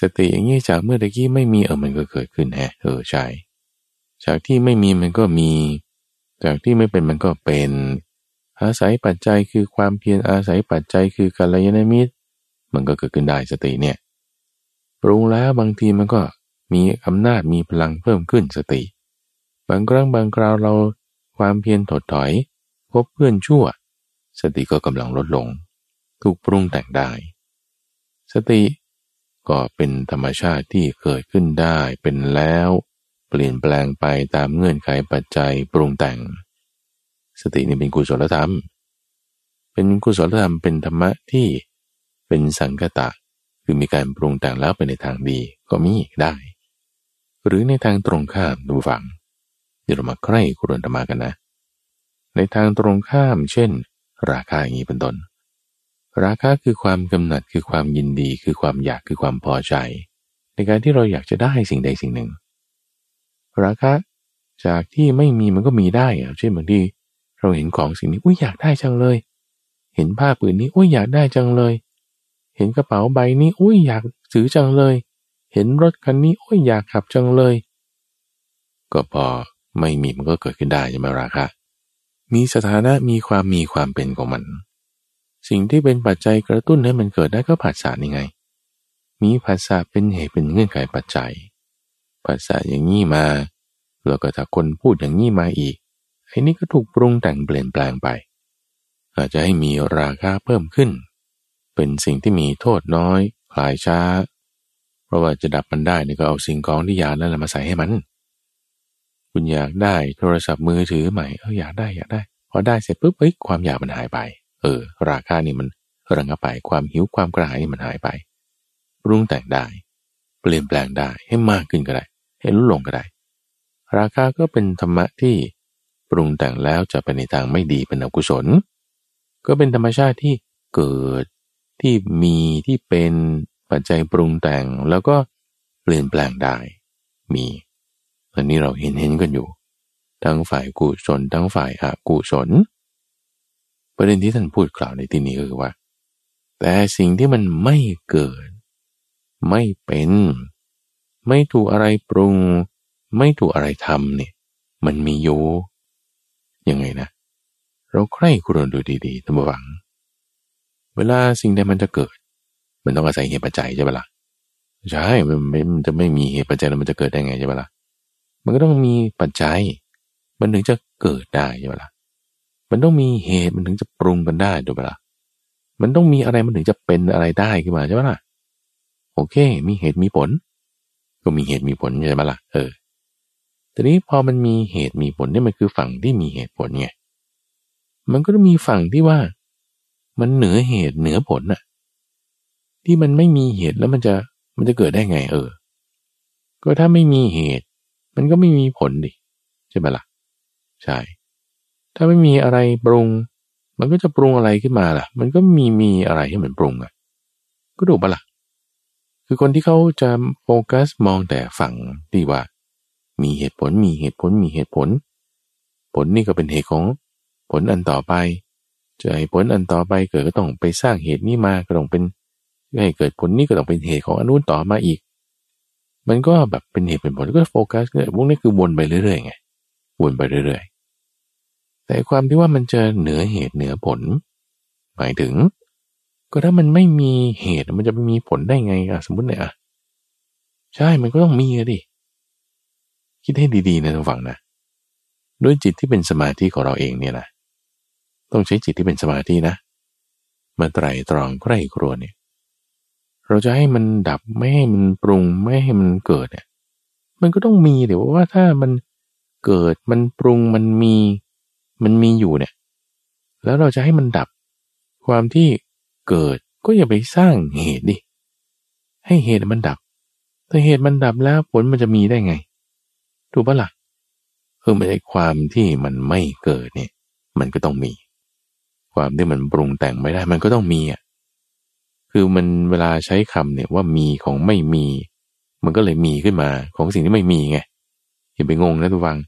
Speaker 1: สติอย่างเงี้ยจากเมื่อตะกี้ไม่มีเออมันก็เกิดขึ้นแฮะเออใช่จากที่ไม่มีมันก็มี จากที่ไม่เป็นมันก็เป็น อาศัยปัจจัยคือความเพียรอาศัยปัจจัยคือกัลยาณมิตร มันก็เกิดขึ้นได้สติเนี่ยปรุงแล้วบางทีมันก็มีอำนาจมีพลังเพิ่มขึ้นสติ บางครั้งบางคราวเราความเพียรถดถอย พบเพื่อนชั่ว สติก็กำลังลดลง ถูกปรุงแต่งได้ สติก็เป็นธรรมชาติที่เกิดขึ้นได้เป็นแล้ว เปลี่ยนแปลงไปตามเงื่อนไขปัจจัยปรุงแต่ง สตินี่เป็นกุศลธรรม เป็นกุศลธรรมเป็นธรรมะที่เป็นสังกตะคือมีการปรุงแต่งแล้วไปในทางดีก็มีได้ หรือในทางตรงข้ามดูฟังเดี๋ยวเรามาใกล้กรนธรรมากันนะ ในทางตรงข้าม เช่น ราคาอย่างนี้เป็นต้นราคาคือความกำหนัดคือความยินดีคือความอยากคือความพอใจ ในการที่เราอยากจะได้สิ่งใดสิ่งหนึ่ง ราคาจากที่ไม่มีมันก็มีได้เช่นบางที เราเห็นของสิ่งนี้อุ้ยอยากได้จังเลย เห็นผ้าผืนนี้อุ้ยอยากได้จังเลย เห็นกระเป๋าใบนี้อุ้ยอยากซื้อจังเลย เห็นรถคันนี้โอ้ยอยากขับจังเลย ก็พอไม่มีมันก็เกิดขึ้นได้ใช่ไหมราคะมีสถานะมีความมีความเป็นของมัน สิ่งที่เป็นปัจจัยกระตุ้นให้มันเกิดได้ก็ผัสสะนี่ไง มีผัสสะเป็นเหตุเป็นเงื่อนไขปัจจัยผัสสะอย่างนี้มา แล้วก็ถ้าคนพูดอย่างนี้มาอีก อ้นี่ก็ถูกปรุงแต่งเปลี่ยนแปลงไป อาจจะให้มีราคาเพิ่มขึ้น เป็นสิ่งที่มีโทษน้อยคลายช้า เพราะว่าจะดับมันได้นี่ก็เอาสิ่งของที่อยากนั่นแหละมาใส่ให้มัน คุณอยากได้โทรศัพท์มือถือใหม่เอออยากได้อยากได้ พอได้เสร็จปุ๊บเอ้ยความอยากมันหายไป เออ ราคานี่มันระงับไปความหิวความกระหายนี่มันหายไปปรุงแต่งได้ เปลี่ยนแปลงได้ให้มากขึ้นก็ได้ให้ลดลงก็ได้ ราคาก็เป็นธรรมะที่ รุงแต่งแล้วจะเป็นในทางไม่ดีเป็นอกุศล ก็เป็นธรรมชาติที่เกิดที่มีที่เป็นปัจจัยปรุงแต่งแล้วก็เปลี่ยนแปลงได้มีอันนี้เราเห็นเห็นกันอยู่ ทั้งฝ่ายกุศลทั้งฝ่ายอกุศล ประเด็นที่ท่านพูดกล่าวในที่นี้คือว่า แต่สิ่งที่มันไม่เกิด ไม่เป็น ไม่ถูกอะไรปรุง ไม่ถูกอะไรทำเนี่ยมันมีอยู่ ยังไงนะ เราใคร่ครวญดูดีๆตั้งหวัง เวลาสิ่งใดมันจะเกิด มันต้องอาศัยเหตุปัจจัยใช่ไหมละ่ะใช่มันมันจะไม่มีเหตุปัจจัยแล้วมันจะเกิดได้ไงใช่ไหมละ่ะมันก็ต้องมีปัจจัย มันถึงจะเกิดได้ใช่ไหมละ่ะมันต้องมีเหตุมันถึงจะปรุงกันได้ถูกไหมละ่ะมันต้องมีอะไรมันถึงจะเป็นอะไรได้ขึ้นมาใช่ไหมล่ะ โอเค มีเหตุมีผล ก็มีเหตุมีผลใช่ไหมล่ะเออ ทีนี้พอมันมีเหตุมีผลเนี่ยมันคือฝั่งที่มีเหตุผลไง มันก็ต้องมีฝั่งที่ว่า มันเหนือเหตุเหนือผลน่ะ ที่มันไม่มีเหตุแล้วมันจะมันจะเกิดได้ไงเออ ก็ถ้าไม่มีเหตุ มันก็ไม่มีผลดิใช่ไหมล่ะ ใช่ ถ้าไม่มีอะไรปรุง มันก็จะปรุงอะไรขึ้นมาล่ะ มันก็มีมีอะไรให้มันปรุงอะ ก็ดูปะล่ะ คือคนที่เขาจะโฟกัสมองแต่ฝั่งที่ว่า มีเหตุผลมีเหตุผลมีเหตุผล ผลนี่ก็เป็นเหตุของผลอันต่อไปจะให้ผลอันต่อไปเกิดก็ต้องไปสร้างเหตุนี้มาก็ต้องเป็นให้เกิดผลนี้ก็ต้องเป็นเหตุของอนุนต่อมาอีก มันก็แบบเป็นเหตุเป็นผลก็โฟกัสเนี่ยพวกนี้คือวนไปเรื่อยๆไงวนไปเรื่อยๆ แต่ความที่ว่ามันจะเหนือเหตุเหนือผล หมายถึง ก็ถ้ามันไม่มีเหตุมันจะไม่มีผลได้ไงอะสมมติเนี่ยอะใช่มันก็ต้องมีดิ คิดให้ดีๆนะทุกฝั่งนะด้วยจิตที่เป็นสมาธิของเราเองเนี่ยนะต้องใช้จิตที่เป็นสมาธินะ มาไตรตรองใกล้ครัวเนี่ย เราจะให้มันดับไม่ให้มันปรุงไม่ให้มันเกิดเนี่ยมันก็ต้องมีเดี๋ยวว่าถ้ามันเกิดมันปรุงมันมีมันมีอยู่เนี่ย แล้วเราจะให้มันดับ ความที่เกิดก็อย่าไปสร้างเหตุดิให้เหตุมันดับ ถ้าเหตุมันดับแล้วผลมันจะมีได้ไง ถูกปะละ่ะเออไม่ใช่ความที่มันไม่เกิดเนี่ย มันก็ต้องมี ความที่มันปรุงแต่งไม่ได้ มันก็ต้องมีอะคือมันเวลาใช้คำเนี่ยว่ามีของไม่มี มันก็เลยมีขึ้นมาของสิ่งที่ไม่มีไงอย่าไปงงนะทุกฟัง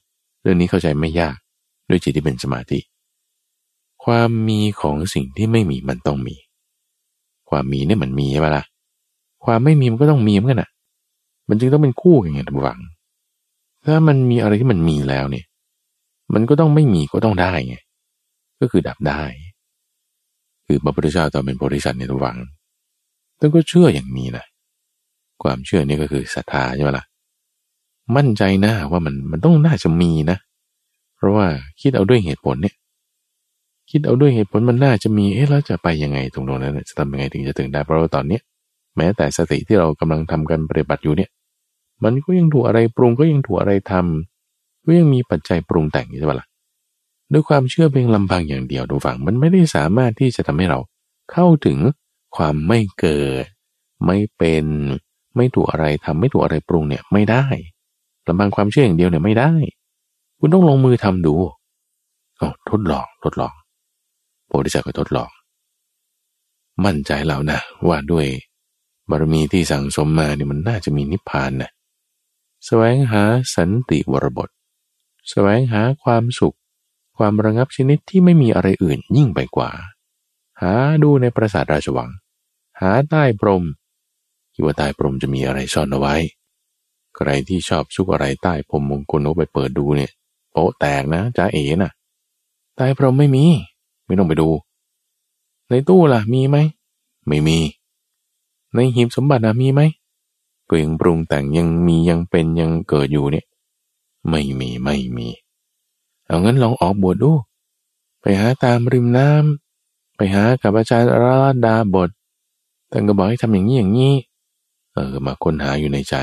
Speaker 1: เรื่องนี้เข้าใจไม่ยากด้วยจิตที่เป็นสมาธิ ความมีของสิ่งที่ไม่มีมันต้องมี ความมีเนี่ยมันมีใช่ไหมล่ะความไม่มีมันก็ต้องมีเหมือนกันอะ มันจึงต้องเป็นคู่กันไงทุกฟัง ถ้ามันมีอะไรที่มันมีแล้วเนี่ย มันก็ต้องไม่มีก็ต้องได้ไง ก็คือดับได้ คือพระพุทธเจ้าตอนเป็นบริษัทในระวังท่านก็เชื่ออย่างนี้นะ ความเชื่อนี่ก็คือศรัทธาใช่ไหมละ่ะ มั่นใจนะว่ามันมันต้องน่าจะมีนะ เพราะว่าคิดเอาด้วยเหตุผลเนี่ย คิดเอาด้วยเหตุผลมันน่าจะมี เอ๊ะแล้วจะไปยังไงตรงนั้นจะทำยังไงถึงจะถึงได้ เพราะว่าตอนเนี้ยแม้แต่สติที่เรากำลังทำกันปฏิบัติอยู่เนี่ย มันก็ยังถูกอะไรปรุงก็ยังถูกอะไรทำก็ยังมีปัจจัยปรุงแต่งอยู่ใช่ไหมละ่ะด้วยความเชื่อเพียงลำพังอย่างเดียวดูฝัง มันไม่ได้สามารถที่จะทำให้เราเข้าถึงความไม่เกิด ไม่เป็น ไม่ถูกอะไรทำไม่ถูกอะไรปรุงเนี่ยไม่ได้ลำพังความเชื่ออย่างเดียวเนี่ยไม่ได้ คุณต้องลงมือทำดูอ๋อทดลองทดลองโพธิสัตว์ก็ทดลอง มั่นใจแล้วนะว่าด้วยบารมีที่สั่งสมมาเนี่ยมันน่าจะมีนิพพานนะ แสวงหาสันติวรบท แสวงหาความสุข ความระงับชนิดที่ไม่มีอะไรอื่นยิ่งไปกว่า หาดูในปราสาทราชวัง หาใต้พรมคิดว่าใต้พรมจะมีอะไรซ่อนเอาไว้ ใครที่ชอบซุกอะไรใต้พรมมงคลโอไปเปิดดูเนี่ยโป๊แตกนะจ้าเอ๋น่ะ ใต้พรมไม่มี ไม่ต้องไปดู ในตู้ล่ะมีไหม ไม่มี ในหีบสมบัตินะมีไหม ก็ยังปรุงแต่งยังมียังเป็นยังเกิดอยู่เนี่ย ไม่มีไม่มี เอางั้นลองออกบวชดูไปหาตามริมน้ำไปหากับอาจารย์ราดาบทท่านก็บอกให้ทำอย่างนี้อย่างนี้ เออมาค้นหาอยู่ในใจ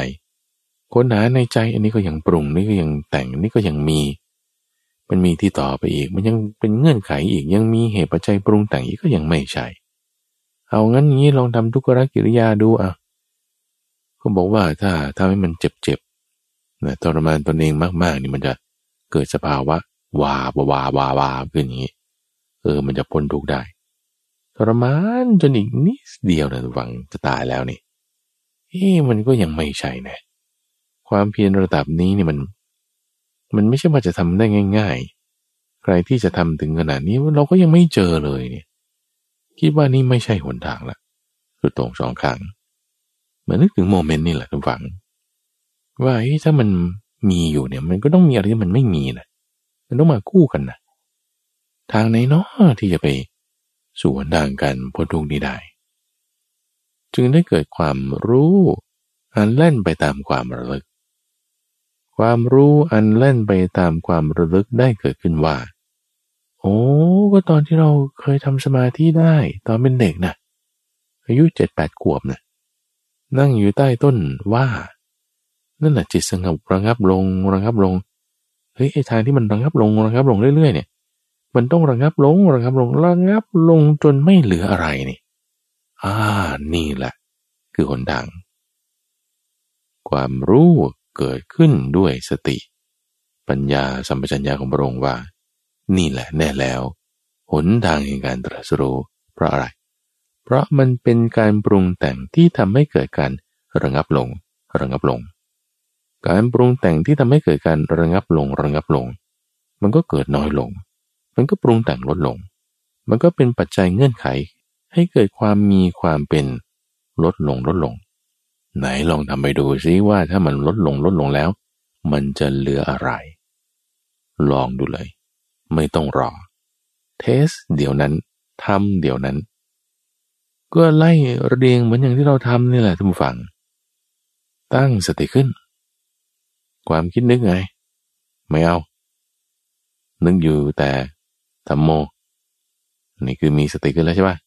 Speaker 1: ค้นหาในใจอันนี้ก็ยังปรุงนี่ก็ยังแต่งนี่ก็ยังมี มันมีที่ต่อไปอีก มันยังเป็นเงื่อนไขอีกยังมีเหตุปัจจัยปรุงแต่งอีกก็ยังไม่ใช่ เอางั้นงี้ลองทำทุกขกิริยาดูอะ ก็บอกว่าถ้าทำให้มันเจ็บๆนะทรมานตนเองมากๆนี่มันจะเกิดสภาวะวาบวาวาวาขึ้นอย่างนี้ เออ มันจะพ้นทุกได้ ทรมานจนอีกนิดเดียวนะหวังจะตายแล้วนี่ เอ๊มันก็ยังไม่ใช่นะ ความเพียรระดับนี้นี่มัน มันไม่ใช่ว่าจะทำได้ง่าย ๆ ใครที่จะทำถึงขนาดนี้เราก็ยังไม่เจอเลยเนี่ย คิดว่านี่ไม่ใช่หนทางละคือตรงสองครั้ง มานึกถึงโมเมนต์นี่แหละทุกฝัง ว่าถ้ามันมีอยู่เนี่ย มันก็ต้องมีอะไรที่มันไม่มีนะมันต้องมาคู่กันนะทางไหนเนาะที่จะไปสู่หนทางกันพ้นทุกข์นี้ได้ จึงได้เกิดความรู้อันเล่นไปตามความระลึก ความรู้อันเล่นไปตามความระลึกได้เกิดขึ้นว่า โอ้ก็ตอนที่เราเคยทำสมาธิได้ ตอนเป็นเด็กนะอายุเจ็ดแปดขวบนะ นั่งอยู่ใต้ต้นว่า นั่นแหละจิตสงบระงับลงระงับลงเฮ้ยไอ้ทางที่มันระงับลงระงับลงเรื่อยๆเนี่ย มันต้องระงับลงระงับลงระงับลงจนไม่เหลืออะไรนี่อ่านี่แหละ คือหนทางความรู้เกิดขึ้นด้วยสติ ปัญญาสัมปชัญญะของพระองค์ว่า นี่แหละแน่แล้ว หนทางแห่งการตรัสรู้เพราะอะไร เพราะมันเป็นการปรุงแต่งที่ทำให้เกิดการระงับลง ระงับลง การปรุงแต่งที่ทำให้เกิดการระงับลง ระงับลง มันก็เกิดน้อยลง มันก็ปรุงแต่งลดลง มันก็เป็นปัจจัยเงื่อนไข ให้เกิดความมีความเป็นลดลงลดลง ไหนลองทำไปดูซิว่าถ้ามันลดลงลดลงแล้ว มันจะเหลืออะไร ลองดูเลย ไม่ต้องรอ เทสเดี๋ยวนั้นทำเดี๋ยวนั้น ก็ไล่เรียงเหมือนอย่างที่เราทำนี่แหละท่านผู้ฟัง ตั้งสติขึ้น ความคิดนึกไง ไม่เอา นึกอยู่แต่ธรรมโม นี่คือมีสติขึ้นแล้วใช่ปะ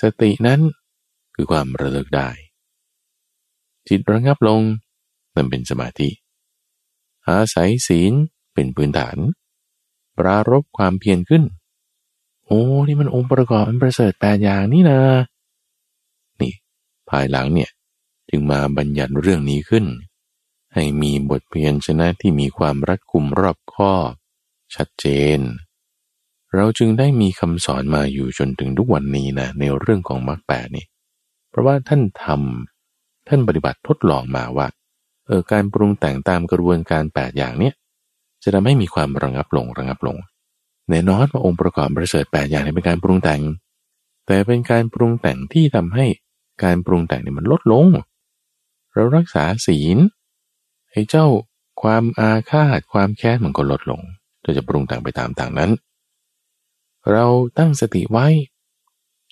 Speaker 1: สตินั้นคือความระลึกได้ จิตระงับลงนั่นเป็นสมาธิ อาศัยศีลเป็นพื้นฐาน ปรารบความเพียรขึ้น โอ้นี่มันองค์ประกอบมันประเสริฐแปดอย่างนี่นะนี่ ภายหลังเนี่ยจึงมาบัญญัติเรื่องนี้ขึ้น ให้มีบทเพียรชนะที่มีความรัดกุมรอบคอบชัดเจน เราจึงได้มีคำสอนมาอยู่จนถึงทุกวันนี้นะในเรื่องของมรรคแปดนี่ เพราะว่าท่านทำท่านปฏิบัติทดลองมาว่าเออการปรุงแต่งตามกระบวนการแปดอย่างเนี้ยจะทำให้มีความระงับลงระงับลง แน่นอนว่าองค์ประกอบประเสริฐแปดอย่างนี้เป็นการปรุงแต่ง แต่เป็นการปรุงแต่งที่ทำให้การปรุงแต่งนี่มันลดลง เรารักษาศีลให้เจ้าความอาฆาตความแค้นมันก็ลดลงเราจะปรุงแต่งไปตามต่างนั้น เราตั้งสติไว้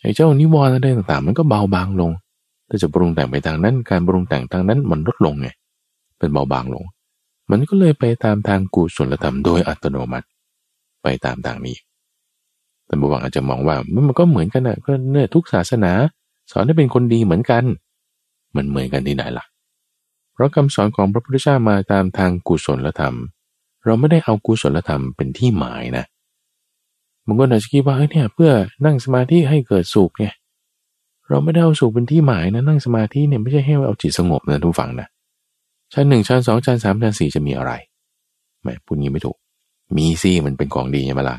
Speaker 1: ไอ้เจ้านิวรณ์อะไรต่างๆ มันก็เบาบางลงถ้าจะปรุงแต่งไปทางนั้น การปรุงแต่งทางนั้นมันลดลงไงเป็นเบาบางลง มันก็เลยไปตามทางกุศลธรรมโดยอัตโนมัติ ไปตามทางนี้แต่บางอาจจะมองว่ามันก็เหมือนกันนะก็เนื้อทุกศาสนา สอนให้เป็นคนดีเหมือนกัน มันเหมือนกันที่ไหนล่ะ เพราะคำสอนของพระพุทธเจ้ามาตามทางกุศลธรรม เราไม่ได้เอากุศลธรรมเป็นที่หมายนะบางคนอาจจะคิดว่าเฮ้ยเนี่ยเพื่อนั่งสมาธิให้เกิดสุขไงเราไม่ได้เอาสุขเป็นที่หมายนะนั่งสมาธิเนี่ยไม่ใช่ให้เอาจิตสงบนะทุกฝั่งนะชั้นหนึ่งชั้นสองชั้นสามชั้นสี่จะมีอะไรไม่พูดงี้ไม่ถูก มีสิมันเป็นของดีใช่ไหมล่ะ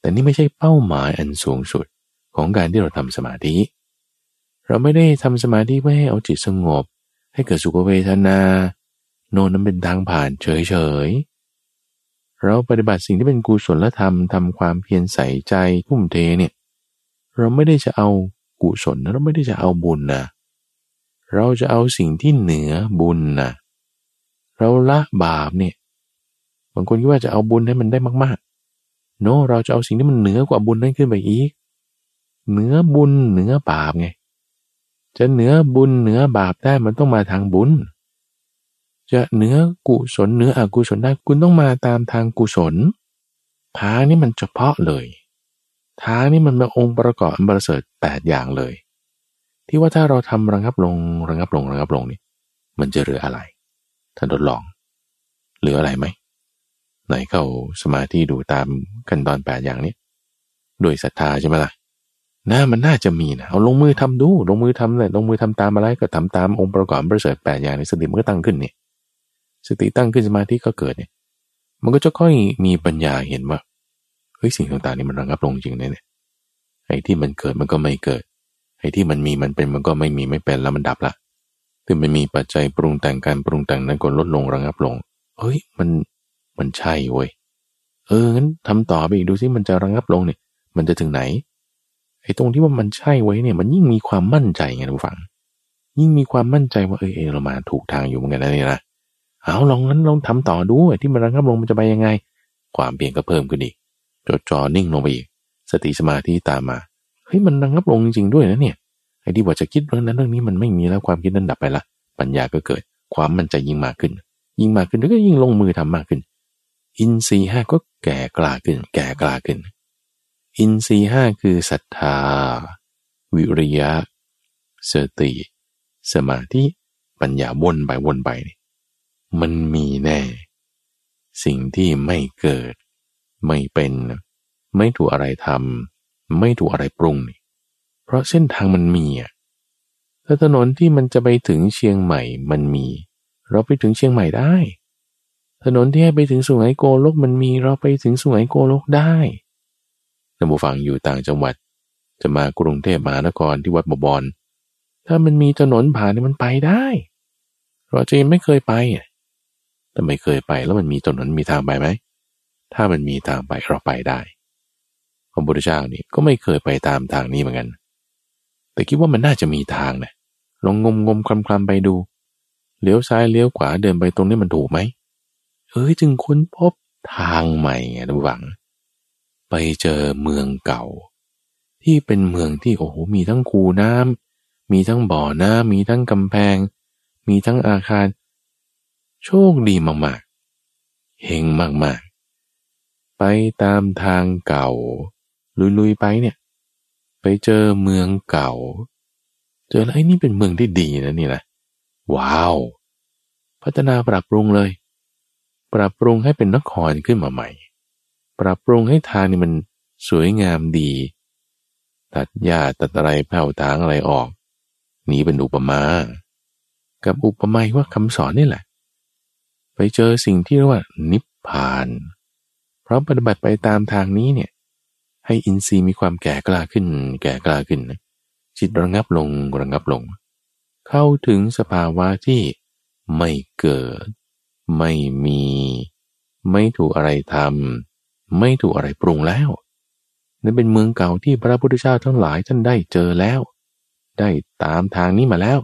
Speaker 1: แต่นี่ไม่ใช่เป้าหมายอันสูงสุดของการที่เราทำสมาธิ เราไม่ได้ทำสมาธิเพื่อให้เอาจิตสงบ ให้เกิดสุขเวทนา โน่นนั้นเป็นทางผ่านเฉยๆ เราปฏิบัติสิ่งที่เป็นกุศลธรรมทำความเพียรใส่ใจทุ่มเทเนี่ย เราไม่ได้จะเอากุศลนะเราไม่ได้จะเอาบุญนะเราจะเอาสิ่งที่เหนือบุญนะเราละบาปเนี่ย บางคนคิดว่าจะเอาบุญให้มันได้มากๆโนเราจะเอาสิ่งที่มันเหนือกว่าบุญนั้นขึ้นไปอีก เหนือบุญเหนือบาปไง จะเหนือบุญเหนือบาปได้มันต้องมาทางบุญ จะเหนือกุศลเหนืออกุศลได้คุณต้องมาตามทางกุศลทางนี่มันเฉพาะเลยทางนี่มันเป็นองค์ประกอบอันประเสริฐแปดอย่างเลย ที่ว่าถ้าเราทำระงับลงระงับลงระงับลงนี่มันจะเหลืออะไรท่านทดลองเหลืออะไรไหม ไหนเข้าสมาธิดูตามขั้นตอนแปดอย่างนี้โดยศรัทธาใช่ไหมล่ะน่ามันน่าจะมีนะเอาลงมือทำดูลงมือทำเลยลงมือทำตามอะไรก็ทำตามองค์ประกอบประเสริฐแปดอย่างในสติมันก็ตั้งขึ้นเนี่ยสติตั้งขึ้นสมาธิก็เกิดเนี่ย มันก็จะค่อยมีปัญญาเห็นว่าเฮ้ยสิ่งต่างๆนี่มันระงับลงจริงเนี่ยไอ้ที่มันเกิดมันก็ไม่เกิดไอ้ที่มันมีมันเป็นมันก็ไม่มีไม่เป็นแล้วมันดับละคือมันมีปัจจัยปรุงแต่งการปรุงแต่งนั้นก็ลดลงระงับลงเฮ้ยมัน มันใช่เว้ย เอองั้นทำต่อไปอีกดูซิมันจะระงับลงเนี่ย มันจะถึงไหน ไอ้ตรงที่ว่ามันใช่ไว้เนี่ย มันยิ่งมีความมั่นใจไงทุกฝังยิ่งมีความมั่นใจว่าเออเรามาถูกทางอยู่เหมือนกันนะนี่นะเอาลองนั้นลองทำต่อดูที่มันระงับลงมันจะไปยังไง ความเปลี่ยนก็เพิ่มขึ้นอีกจดจ่อนิ่งลงไปอีกสติสมาธิตามมาเฮ้ยมันระงับลงจริงๆด้วยนะเนี่ยไอ้ที่ว่าจะคิดเรื่องนั้นเรื่องนี้มันไม่มีแล้วความคิดนั้นดับไปละปัญญาก็เกิดความมั่นใจยิ่งมากขึ้น ยิ่งมากขึ้นแล้วก็ยิ่งลงมือทำมากขึ้น อินทรีห้าก็แก่กล้าขึ้น แก่กล้าขึ้น อินทรีห้าคือศรัทธา วิริยะ สติ สมาธิปัญญาวนไปวนไป มันมีแน่ สิ่งที่ไม่เกิด ไม่เป็น ไม่ถูกอะไรทำไม่ถูกอะไรปรุงนี่เพราะเส้นทางมันมีอะถ้าถนนที่มันจะไปถึงเชียงใหม่มันมี เราไปถึงเชียงใหม่ได้ ถนนที่ให้ไปถึงสุไหงโกลกมันมีเราไปถึงสุไหงโกลกได้ท่านผู้ฟังอยู่ต่างจังหวัด จะมากรุงเทพมหานครที่วัดบบอนถ้ามันมีถนนผ่านนี่มันไปได้ เราจะยังไม่เคยไปแต่ไม่เคยไปแล้วมันมีถนนมีทางไปไหม ถ้ามันมีทางไปเราไปได้พระพุทธเจ้านี่ก็ไม่เคยไปตามทางนี้เหมือนกัน แต่คิดว่ามันน่าจะมีทางนะลองงมงมคลำคลำไปดู เลี้ยวซ้ายเลี้ยวขวาเดินไปตรงนี้มันถูกไหม เอ้ยจึงค้นพบทางใหม่ไงระหวัง ไปเจอเมืองเก่า ที่เป็นเมืองที่โอ้โหมีทั้งคูน้ำมีทั้งบ่อน้ำมีทั้งกำแพง มีทั้งอาคาร โชคดีมากๆเฮงมากๆ ไปตามทางเก่า ลุยๆไปเนี่ยไปเจอเมืองเก่า เจอแล้วไอ้นี่เป็นเมืองที่ดีนะนี่แหละว้าว พัฒนาปรับปรุงเลย ปรับปรุงให้เป็นนครขึ้นมาใหม่ ปรับปรุงให้ทางนี่มันสวยงามดี ตัดหญ้าตัดอะไรแผ่วทางอะไรออก นี้เป็นอุปมา กับอุปมาว่าคำสอนนี่แหละ ไปเจอสิ่งที่เรียกว่านิพพาน เพราะปฏิบัติไปตามทางนี้เนี่ยให้อินทรีย์มีความแก่กล้าขึ้น แก่กล้าขึ้น จิตระงับลงระงับลง เข้าถึงสภาวะที่ไม่เกิด ไม่มี ไม่ถูกอะไรทำไม่ถูกอะไรปรุงแล้วนั่นเป็นเมืองเก่าที่พระพุทธเจ้าทั้งหลายท่านได้เจอแล้ว ได้ตามทางนี้มาแล้ว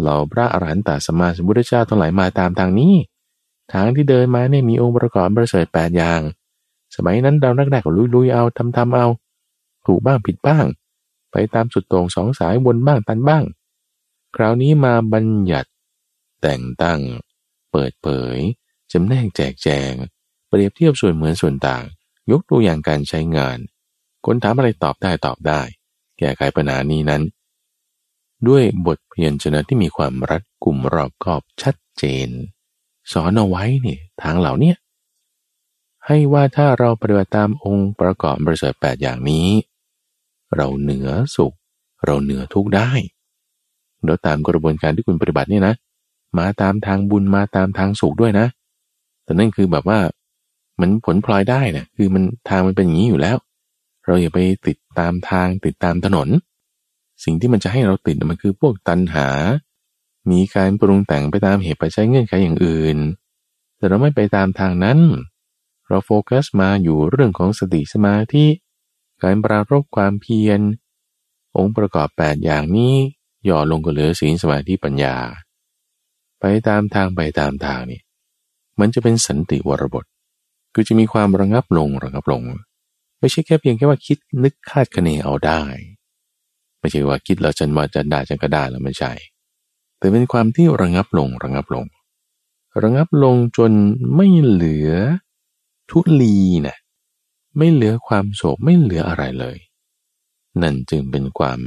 Speaker 1: เหล่าพระอรหันตสมมาสมุทธเจ้าทั้งหลายมาตามทางนี้ ทางที่เดินมาเนี่ยมีองค์ประกอบประเสริฐแปดอย่าง สมัยนั้นเราแรกๆก็ลุยๆเอาทำทำเอา ถูกบ้างผิดบ้าง ไปตามสุดตรงสองสายวนบ้างตันบ้าง คราวนี้มาบัญญัติ แต่งตั้ง เปิดเผยจำแนกแจกแจง เปรียบเทียบส่วนเหมือนส่วนต่าง ยกตัวอย่างการใช้งาน คนถามอะไรตอบได้ตอบได้ แก้ไขปัญหานี้นั้น ด้วยบทเพียนชนะที่มีความรัดกุมรอบคอบชัดเจน สอนเอาไว้เนี่ยทางเหล่านี้ให้ว่าถ้าเราปฏิบัติตามองค์ประกอบบริสุทธิ์แปดอย่างนี้ เราเหนือสุข เราเหนือทุกได้โดยตามกระบวนการที่คุณปฏิบัตินี่นะ มาตามทางบุญมาตามทางสุขด้วยนะ แต่นั่นคือแบบว่ามันผลพลอยได้นะคือมันทางมันเป็นอย่างนี้อยู่แล้ว เราอย่าไปติดตามทางติดตามถนน สิ่งที่มันจะให้เราติดมันคือพวกตัณหา มีการปรุงแต่งไปตามเหตุปัจจัยเงื่อนไขอย่างอื่น แต่เราไม่ไปตามทางนั้น เราโฟกัสมาอยู่เรื่องของสติสมาธิการปรารบความเพียร องค์ประกอบ 8 อย่างนี้ย่อลงก็เหลือศีลสมาธิปัญญา ตามทางไปตามทางนี่มันจะเป็นสันติวรบท คือจะมีความระงับลงระงับลง ไม่ใช่แค่เพียงแค่ว่าคิดนึกคาดคะเนเอาได้ ไม่ใช่ว่าคิดแล้วจันว่าจะได้จันก็ได้แล้วไม่ใช่ แต่เป็นความที่ระงับลงระงับลง ระงับลงจนไม่เหลือทุลีนะ่ะไม่เหลือความโศกไม่เหลืออะไรเลย นั่นจึงเป็นความ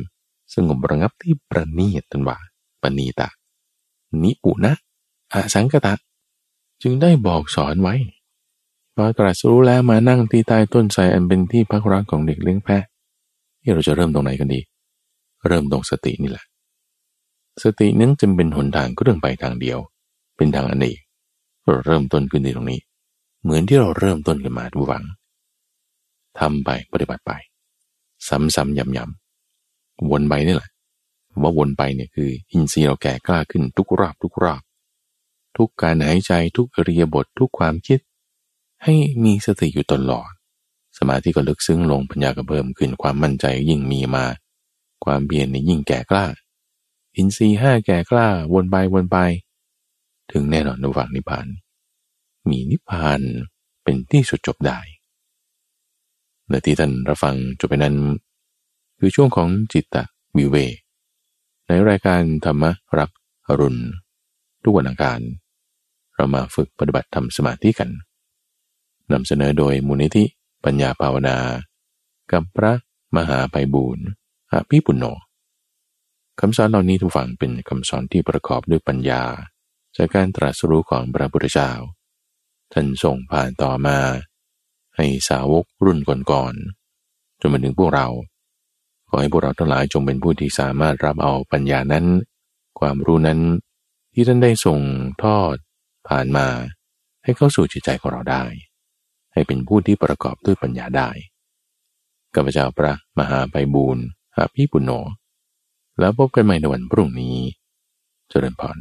Speaker 1: สงบระงับที่ประณีตตันว่าปณีตะ นิปุนะอาสังกตะ จึงได้บอกสอนไว้พอตรัสรู้แล้วมานั่งที่ใต้ต้นไทรอันเป็นที่พักร้อนของเด็กเลี้ยงแพะที่เราจะเริ่มตรงไหนกันดี เริ่มตรงสตินี่แหละ สตินั้นจึงเป็นหนทางก็เรื่องไปทางเดียว เป็นทางอันเอกเราเริ่มต้นขึ้นในตรงนี้ เหมือนที่เราเริ่มต้นกันมาดูหวังทำไปปฏิบัติไป ซ้ำๆย้ำๆวนไปนี่แหละ ว่าวนไปเนี่ยคือ อินทรีย์เราแก่กล้าขึ้นทุกรอบทุกรอบทุกการหายใจทุกอริยบททุกความคิด ให้มีสติอยู่ตลอด สมาธิก็ลึกซึ้งลงปัญญาก็เพิ่มขึ้นความมั่นใจยิ่งมีมา ความเบียนนี่ยิ่งแก่กล้า อินทรีย์ห้าแก่กล้าวนไปวนไป ถึงแน่นอนในฝั่งนิพพาน มีนิพพานเป็นที่สุดจบได้และที่ท่านรับฟังจบไปนั้น คือช่วงของจิตตวิเว ในรายการธรรมรับอรุณ ทุกวันอังคาร เรามาฝึกปฏิบัติธรรมสมาธิกันนำเสนอโดยมูลนิธิปัญญาภาวนา กับพระมหาไพบูรณ์อาภิปุณโญคำสอนเหล่านี้ทุกฝั่งเป็นคำสอนที่ประกอบด้วยปัญญา จากการตรัสรู้ของพระพุทธเจ้า ท่านส่งผ่านต่อมา ให้สาวกรุ่นก่อนๆจนมาถึงพวกเรา ขอให้พวกเราทั้งหลายจงเป็นผู้ที่สามารถรับเอาปัญญานั้น ความรู้นั้นที่ท่านได้ส่งทอด ผ่านมา ให้เข้าสู่จิตใจของเราได้ ให้เป็นผู้ที่ประกอบด้วยปัญญาได้กัปปเจ้าพระมหาไพบูรณ์อาภีปุณโญแล้วพบกันใหม่ในวันพรุ่งนี้ เจริญพร